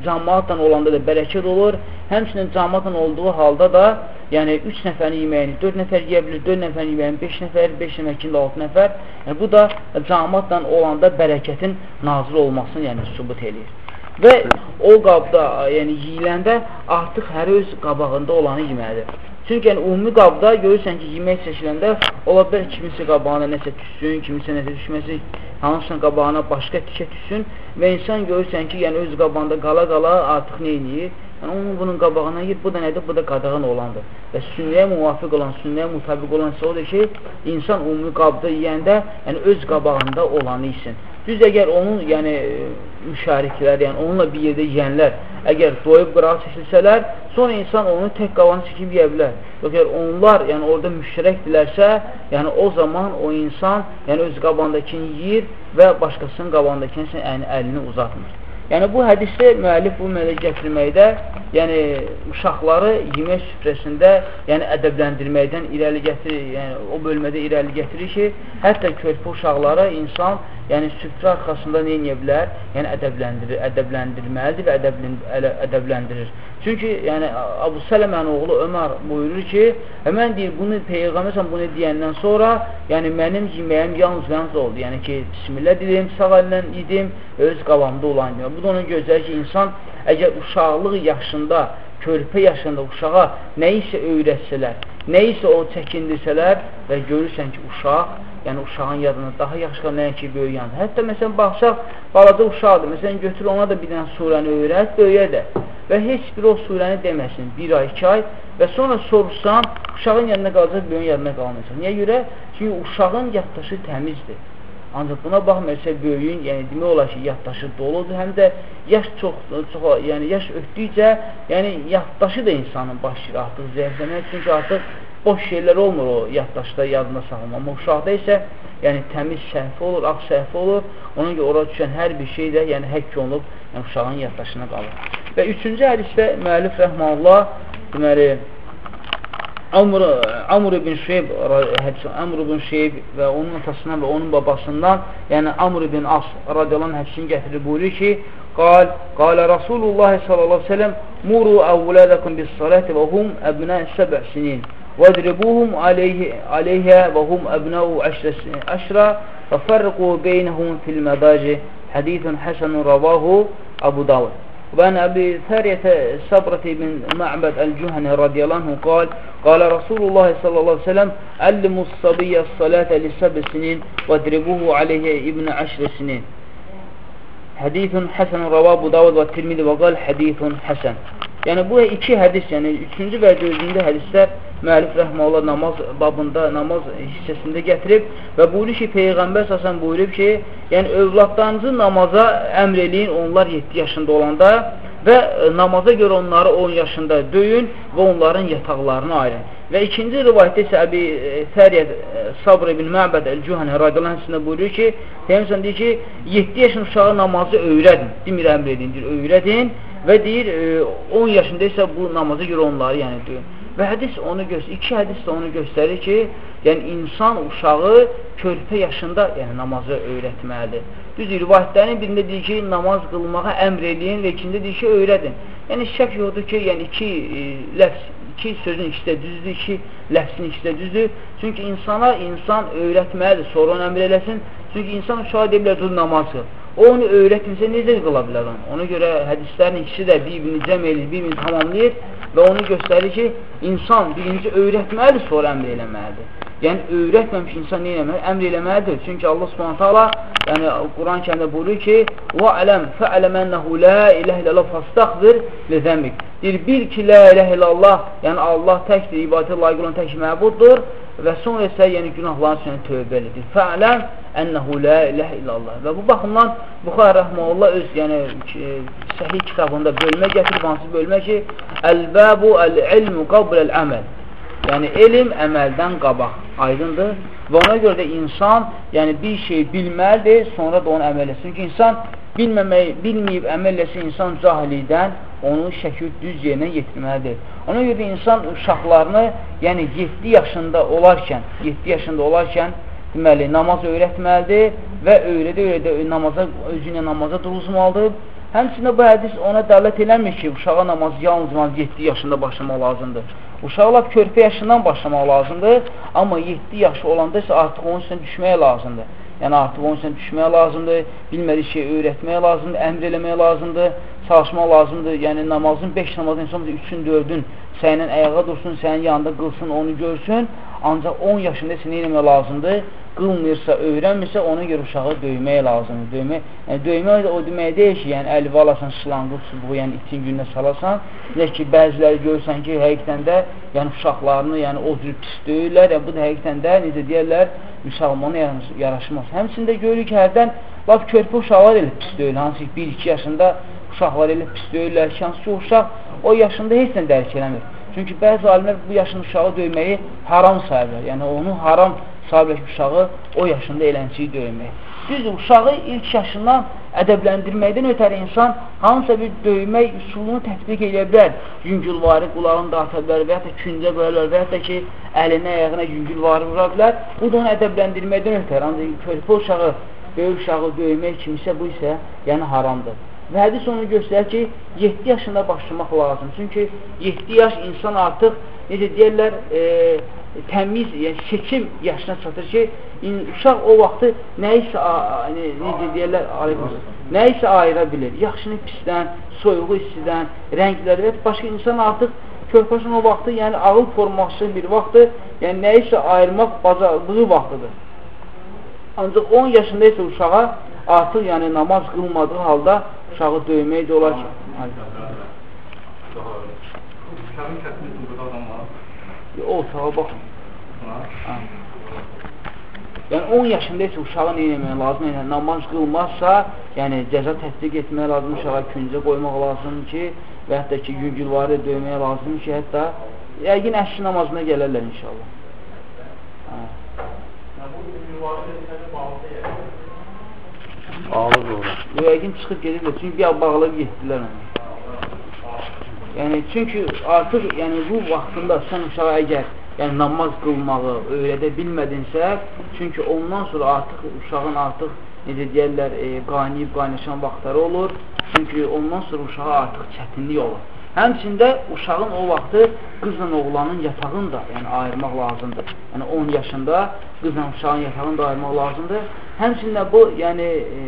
cəmaatla olanda da bərəkət olur. Həmçinin cəmaatla olduğu halda da, yəni 3 nəfərin yeməyini 4 nəfər yeyə bilir, 4 nəfərin yeməyini 5 nəfər, 5 nəfər 6 nəfər. Yəni bu da cəmaatla olanda bərəkətin nazil olmasını yəni sübut eləyir. Və o qabda, yəni yiyiləndə artıq hər öz qabağında olanı yeməlidir. Çünki yəni, ümumi qabda görürsən ki, yemək seçiləndə ola bilər kimisə qabağına nəsə düşsün, kimisə nəsə düşməsi, hansısa qabağına başqa tikə düşsün və insan görürsən ki, yəni öz qabağında qala-qala artıq nə eləyir? Yəni, onun bunun qabağına yiyir, bu da nədir? Bu da qadağan olandır. Və sünnəyə müvafiq olan, sünnəyə mutabiq olan ise odur ki, insan ümumi qabda yiyəndə yəni, öz qabağında olanı isin. Düz əgər onun yəni, müşariklər, yəni onunla bir yerdə yiyənlər, əgər doyub qırağı çəkilsələr, sonra insan onu tək qalanı çəkib yeyə bilər. Əgər onlar yəni, orada müştərəkdirlərsə, yəni o zaman o insan yəni, öz qabandakini yiyir və başqasının qabandakini yəni, əlini uzatmır. Yəni bu hədisdə müəllif bu mələ gətirməkdə, yəni uşaqları yemək süfrəsində, yəni ədəbləndirməkdən irəli gətirir, yəni o bölmədə irəli gətirir ki, hətta körpə uşaqlara insan yəni süfrə arxasında nə edə bilər? Yəni ədəbləndirir, ədəbləndirməlidir və ədəbləndirir. Çünki yəni Abu Sələmənin oğlu Ömər buyurur ki, mən deyir bunu peyğəmbər bunu deyəndən sonra, yəni mənim yeməyim yalnız yalnız oldu. Yəni ki, bismillah dedim, sağ əllə yedim, öz qabamda olan kimi. Bu da onun gözəl ki, insan əgər uşaqlıq yaşında körpə yaşında uşağa nə isə öyrətsələr, nə isə o çəkindirsələr və görürsən ki, uşaq, yəni uşağın yadına daha yaxşı qalır, nəinki böyük yanında. Hətta məsələn, baxsaq, balaca uşaqdır, məsələn, götür ona da bir dənə surəni öyrət, böyüyə də və heç bir o surəni deməsin, bir ay, iki ay və sonra soruşsan, uşağın yanına qalacaq, böyüyün yanına qalmayacaq. Niyə görə? Çünki uşağın yaddaşı təmizdir. Ancaq buna baxmayırsa böyüyün, yəni demək olar ki, yaddaşı doludur, həm də yaş çox, çox yəni yaş ötdükcə, yəni yaddaşı da insanın başlayır artıq zəifləmək, çünki artıq boş şeylər olmur o yaddaşda yadında saxlamaq. Amma uşaqda isə yəni təmiz səhvi olur, ağ səhvi olur. Ona görə ora düşən hər bir şey də yəni həkk olunub, yəni uşağın yaddaşına qalır. Və üçüncü hədisdə müəllif rəhməllah deməli Amr, Amr ibn Şeyb Amr ibn Şeyb və onun atasından və onun babasından, yəni Amr ibn As radiyallahu anh hədisini gətirir, buyurur ki, qalə Rasulullah sallallahu aleyhi ve sellem muru əvlədəkum bis salati və hum əbnə səbə sinin وَاضْرِبُوهُمْ عَلَيْهِ عَلَيْهَا وَهُمْ أَبْنَاءُ عَشْرَ فَفَرِّقُوا بَيْنَهُمْ فِي الْمَضَاجِ حديث حسن رواه أبو داود. وعن أبي ثارية صبرة بن معبد الجهني رضي الله عنه قال قال رسول الله صلى الله عليه وسلم علموا الصبي الصلاة لسبع سنين واضربوه عليه ابن عشر سنين. حديث حسن رواه أبو داود والترمذي وقال حديث حسن. Yəni bu iki hədis, yəni üçüncü və dördüncü hədislər müəllif rəhməllah namaz babında, namaz hissəsində gətirib və buyurur ki, Peyğəmbər səsən buyurub ki, yəni övladlarınızı namaza əmr eləyin onlar 7 yaşında olanda və e, namaza görə onları 10 yaşında döyün və onların yataqlarını ayırın. Və ikinci rivayətdə isə Əbi e, Fəriyyət e, Sabr ibn Məbəd Əl-Cühəni radiyallahu anhəsində buyurur ki, Peyyəmsən deyir ki, 7 yaşın uşağı namazı öyrədin, demir əmr edin, deyir, öyrədin və deyir, 10 yaşında isə bu namaza görə onları yəni döyün. Və hədis onu göstərir, iki hədis də onu göstərir ki, yəni insan uşağı körpə yaşında yəni namazı öyrətməlidir. Düz rivayətlərin birində deyir ki, namaz qılmağa əmr edin və ikincində deyir ki, öyrədin. Yəni şək yoxdur ki, yəni iki e, ləfs, iki sözün ikisi də düzdür, iki ləfsin ikisi də düzdür. Çünki insana insan öyrətməlidir, sonra onu əmr eləsin. Çünki insan uşağı deyə bilər, dur namaz qıl. O onu öyrətmirsə necə qıla bilər onu? Ona görə hədislərin ikisi də bir-birini cəm edir, bir-birini tamamlayır və onu göstərir ki, insan birinci öyrətməlidir, sonra əmr eləməlidir. Yəni, öyrətməmiş insan nə eləməli? Əmr eləməlidir. Çünki Allah subhanətə ala yəni, Quran kəndə buyurur ki, وَعَلَمْ فَعَلَمَنَّهُ لَا إِلَهِ لَلَا فَاسْتَغْفِرْ لِذَمِكْ Deyir, bil ki, lə iləh illallah, yəni Allah təkdir, ibadətə layiq olan tək məbuddur və sonra isə yəni günahların üçün tövbə edir. Fə'ləm ənəhu lə iləh illallah. Və bu baxımdan Buxar rəhməllah öz yəni səhih kitabında bölmə gətirib, hansı bölmə ki, Əl-bəbu əl-ilmu qabləl əməl. Yəni, elm əməldən qabaq, aydındır. Və ona görə də insan, yəni bir şey bilməlidir, sonra da onu əməl etsin. Çünki insan bilməmək, bilməyib əməl etsin insan cahilidən onu şəkil düz yerinə yetirməlidir. Ona görə də insan uşaqlarını, yəni 7 yaşında olarkən, 7 yaşında olarkən deməli, namaz öyrətməlidir və öyrədə-öyrədə namaza, özünə namaza duruzmalıdır. Həmçində bu hədis ona dəllət eləmir ki, uşağa namaz yalnız 7 yaşında başlamaq lazımdır. Uşaqlar körpə yaşından başlamaq lazımdır, amma 7 yaşı olanda isə artıq onun üstünə düşmək lazımdır. Yəni artıq onun üstünə düşmək lazımdır, bilmədiyi şey öyrətmək lazımdır, əmr eləmək lazımdır, çalışmaq lazımdır. Yəni namazın 5 namazın insan 3-ün, 4-ün sənin ayağa dursun, sənin yanında qılsın, onu görsün. Ancaq 10 yaşında isə nə eləmək lazımdır? Qılmırsa, öyrənmirsə, ona görə uşağı döymək lazımdır. Döymək, yəni, döymək o demək deyil ki, yəni əlivi alasan, şılangı, çubuğu, yəni itin gününə salasan. Nə ki, bəziləri görürsən ki, həqiqətən də yəni, uşaqlarını yəni, o cür pis döyürlər. Yəni, bu da həqiqətən də, necə deyərlər, müsəlmana yaraşmaz. Həmçində görürük ki, hərdən laf körpə uşaqlar elə pis döyürlər. Hansı ki, 1-2 yaşında uşaqlar elə pis döyürlər o uşaq o yaşında heç nə dərk eləmir. Çünki bəzi alimlər bu yaşın uşağı döyməyi haram sayırlar. Yəni onu haram sayırlar uşağı o yaşında elənciyi döymək. Düzdür, uşağı ilk yaşından ədəbləndirməkdən ötəri insan hansısa bir döymək üsulunu tətbiq edə bilər. Yüngülvari qulağını darta bilər və ya da küncə qoya bilər və ya da ki, əlinə, ayağına yüngülvari vura bilər. Bu da onu ədəbləndirməkdən ötəri. Ancaq körpə uşağı, böyük uşağı döymək kimisə bu isə yəni haramdır. Və hədis onu göstərir ki, 7 yaşında başlamaq lazım. Çünki 7 yaş insan artıq, necə deyərlər, e, təmiz, yəni seçim yaşına çatır ki, uşaq o vaxtı nəyisə, necə deyərlər, nəyisə ayıra bilir. Yaxşını pisdən, soyuğu istidən, rəngləri və başqa insan artıq körpəsin o vaxtı, yəni ağıl forması bir vaxtı, yəni nəyisə ayırmaq bacardığı vaxtıdır. Ancaq 10 yaşında isə uşağa artıq yəni namaz qılmadığı halda uşağı döymək də olar ki. O uşağa baxın. Yəni 10 yaşında isə uşağı nə etmək lazım? Yəni namaz qılmazsa, yəni cəza tətbiq etmək lazım, uşağa küncə qoymaq lazım ki, və hətta ki, yüngülvari döymək lazım ki, hətta yəqin əşki namazına gələrlər inşallah. Hə. Ağlı doğru. Yəqin çıxıb gedirlər, çünki bir bağlayıb getdilər onu. Yəni, çünki artıq yəni, bu vaxtında sən uşağa əgər yəni, namaz qılmağı öyrədə bilmədinsə, çünki ondan sonra artıq uşağın artıq necə deyərlər, e, qaynayıb qaynaşan vaxtları olur. Çünki ondan sonra uşağa artıq çətinlik olur. Həmçində uşağın o vaxtı qızla oğlanın yatağını da yəni, ayırmaq lazımdır. Yəni 10 yaşında qızla uşağın yatağını da ayırmaq lazımdır. Həmçində bu, yəni e,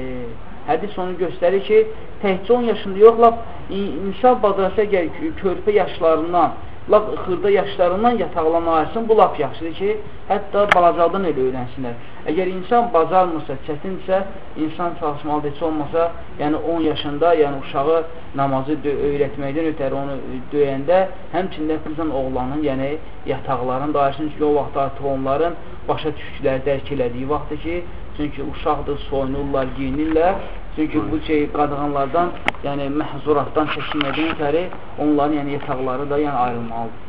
hədis onu göstərir ki, təhcə 10 yaşında yox, lap insan badrasə gəl körpə yaşlarından lap xırda yaşlarından yataqlama ayırsın, bu lap yaxşıdır ki, hətta balacadan elə öyrənsinlər. Əgər insan bacarmırsa, çətinsə, insan çalışmalıdır, heç olmasa, yəni 10 yaşında, yəni uşağı namazı öyrətməkdən ötəri onu döyəndə, həmçində qızın oğlanın, yəni yataqların dairəsini, çünki o vaxt artıq onların başa düşdükləri, dərk elədiyi vaxtdır ki, çünki uşaqdır, soyunurlar, giyinirlər, Çünki bu şey qadağanlardan, yəni məhzuratdan çəkinməkdən ötəri onların yəni yataqları da yəni ayrılmalıdır.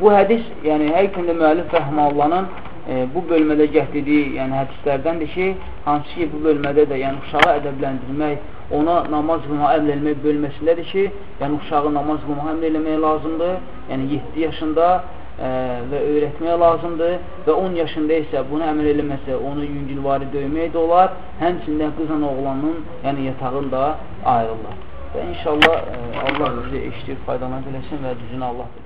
Bu hədis, yəni həqiqətən də müəllif rəhməllanın e, bu bölmədə gətirdiyi yəni hədislərdəndir ki, hansı ki bu bölmədə də yəni uşağı ədəbləndirmək, ona namaz qılmağa əmr eləmək bölməsindədir ki, yəni uşağı namaz qılmağa əmr eləmək lazımdır. Yəni 7 yaşında ə, və öyrətmək lazımdır və 10 yaşında isə bunu əməl eləməsə onu yüngülvari döymək də olar, həmçində qızın oğlanın yəni yatağın da ayrılır. Və inşallah ə, Allah bizi eşitib faydalana biləsin və düzünü Allah bilir.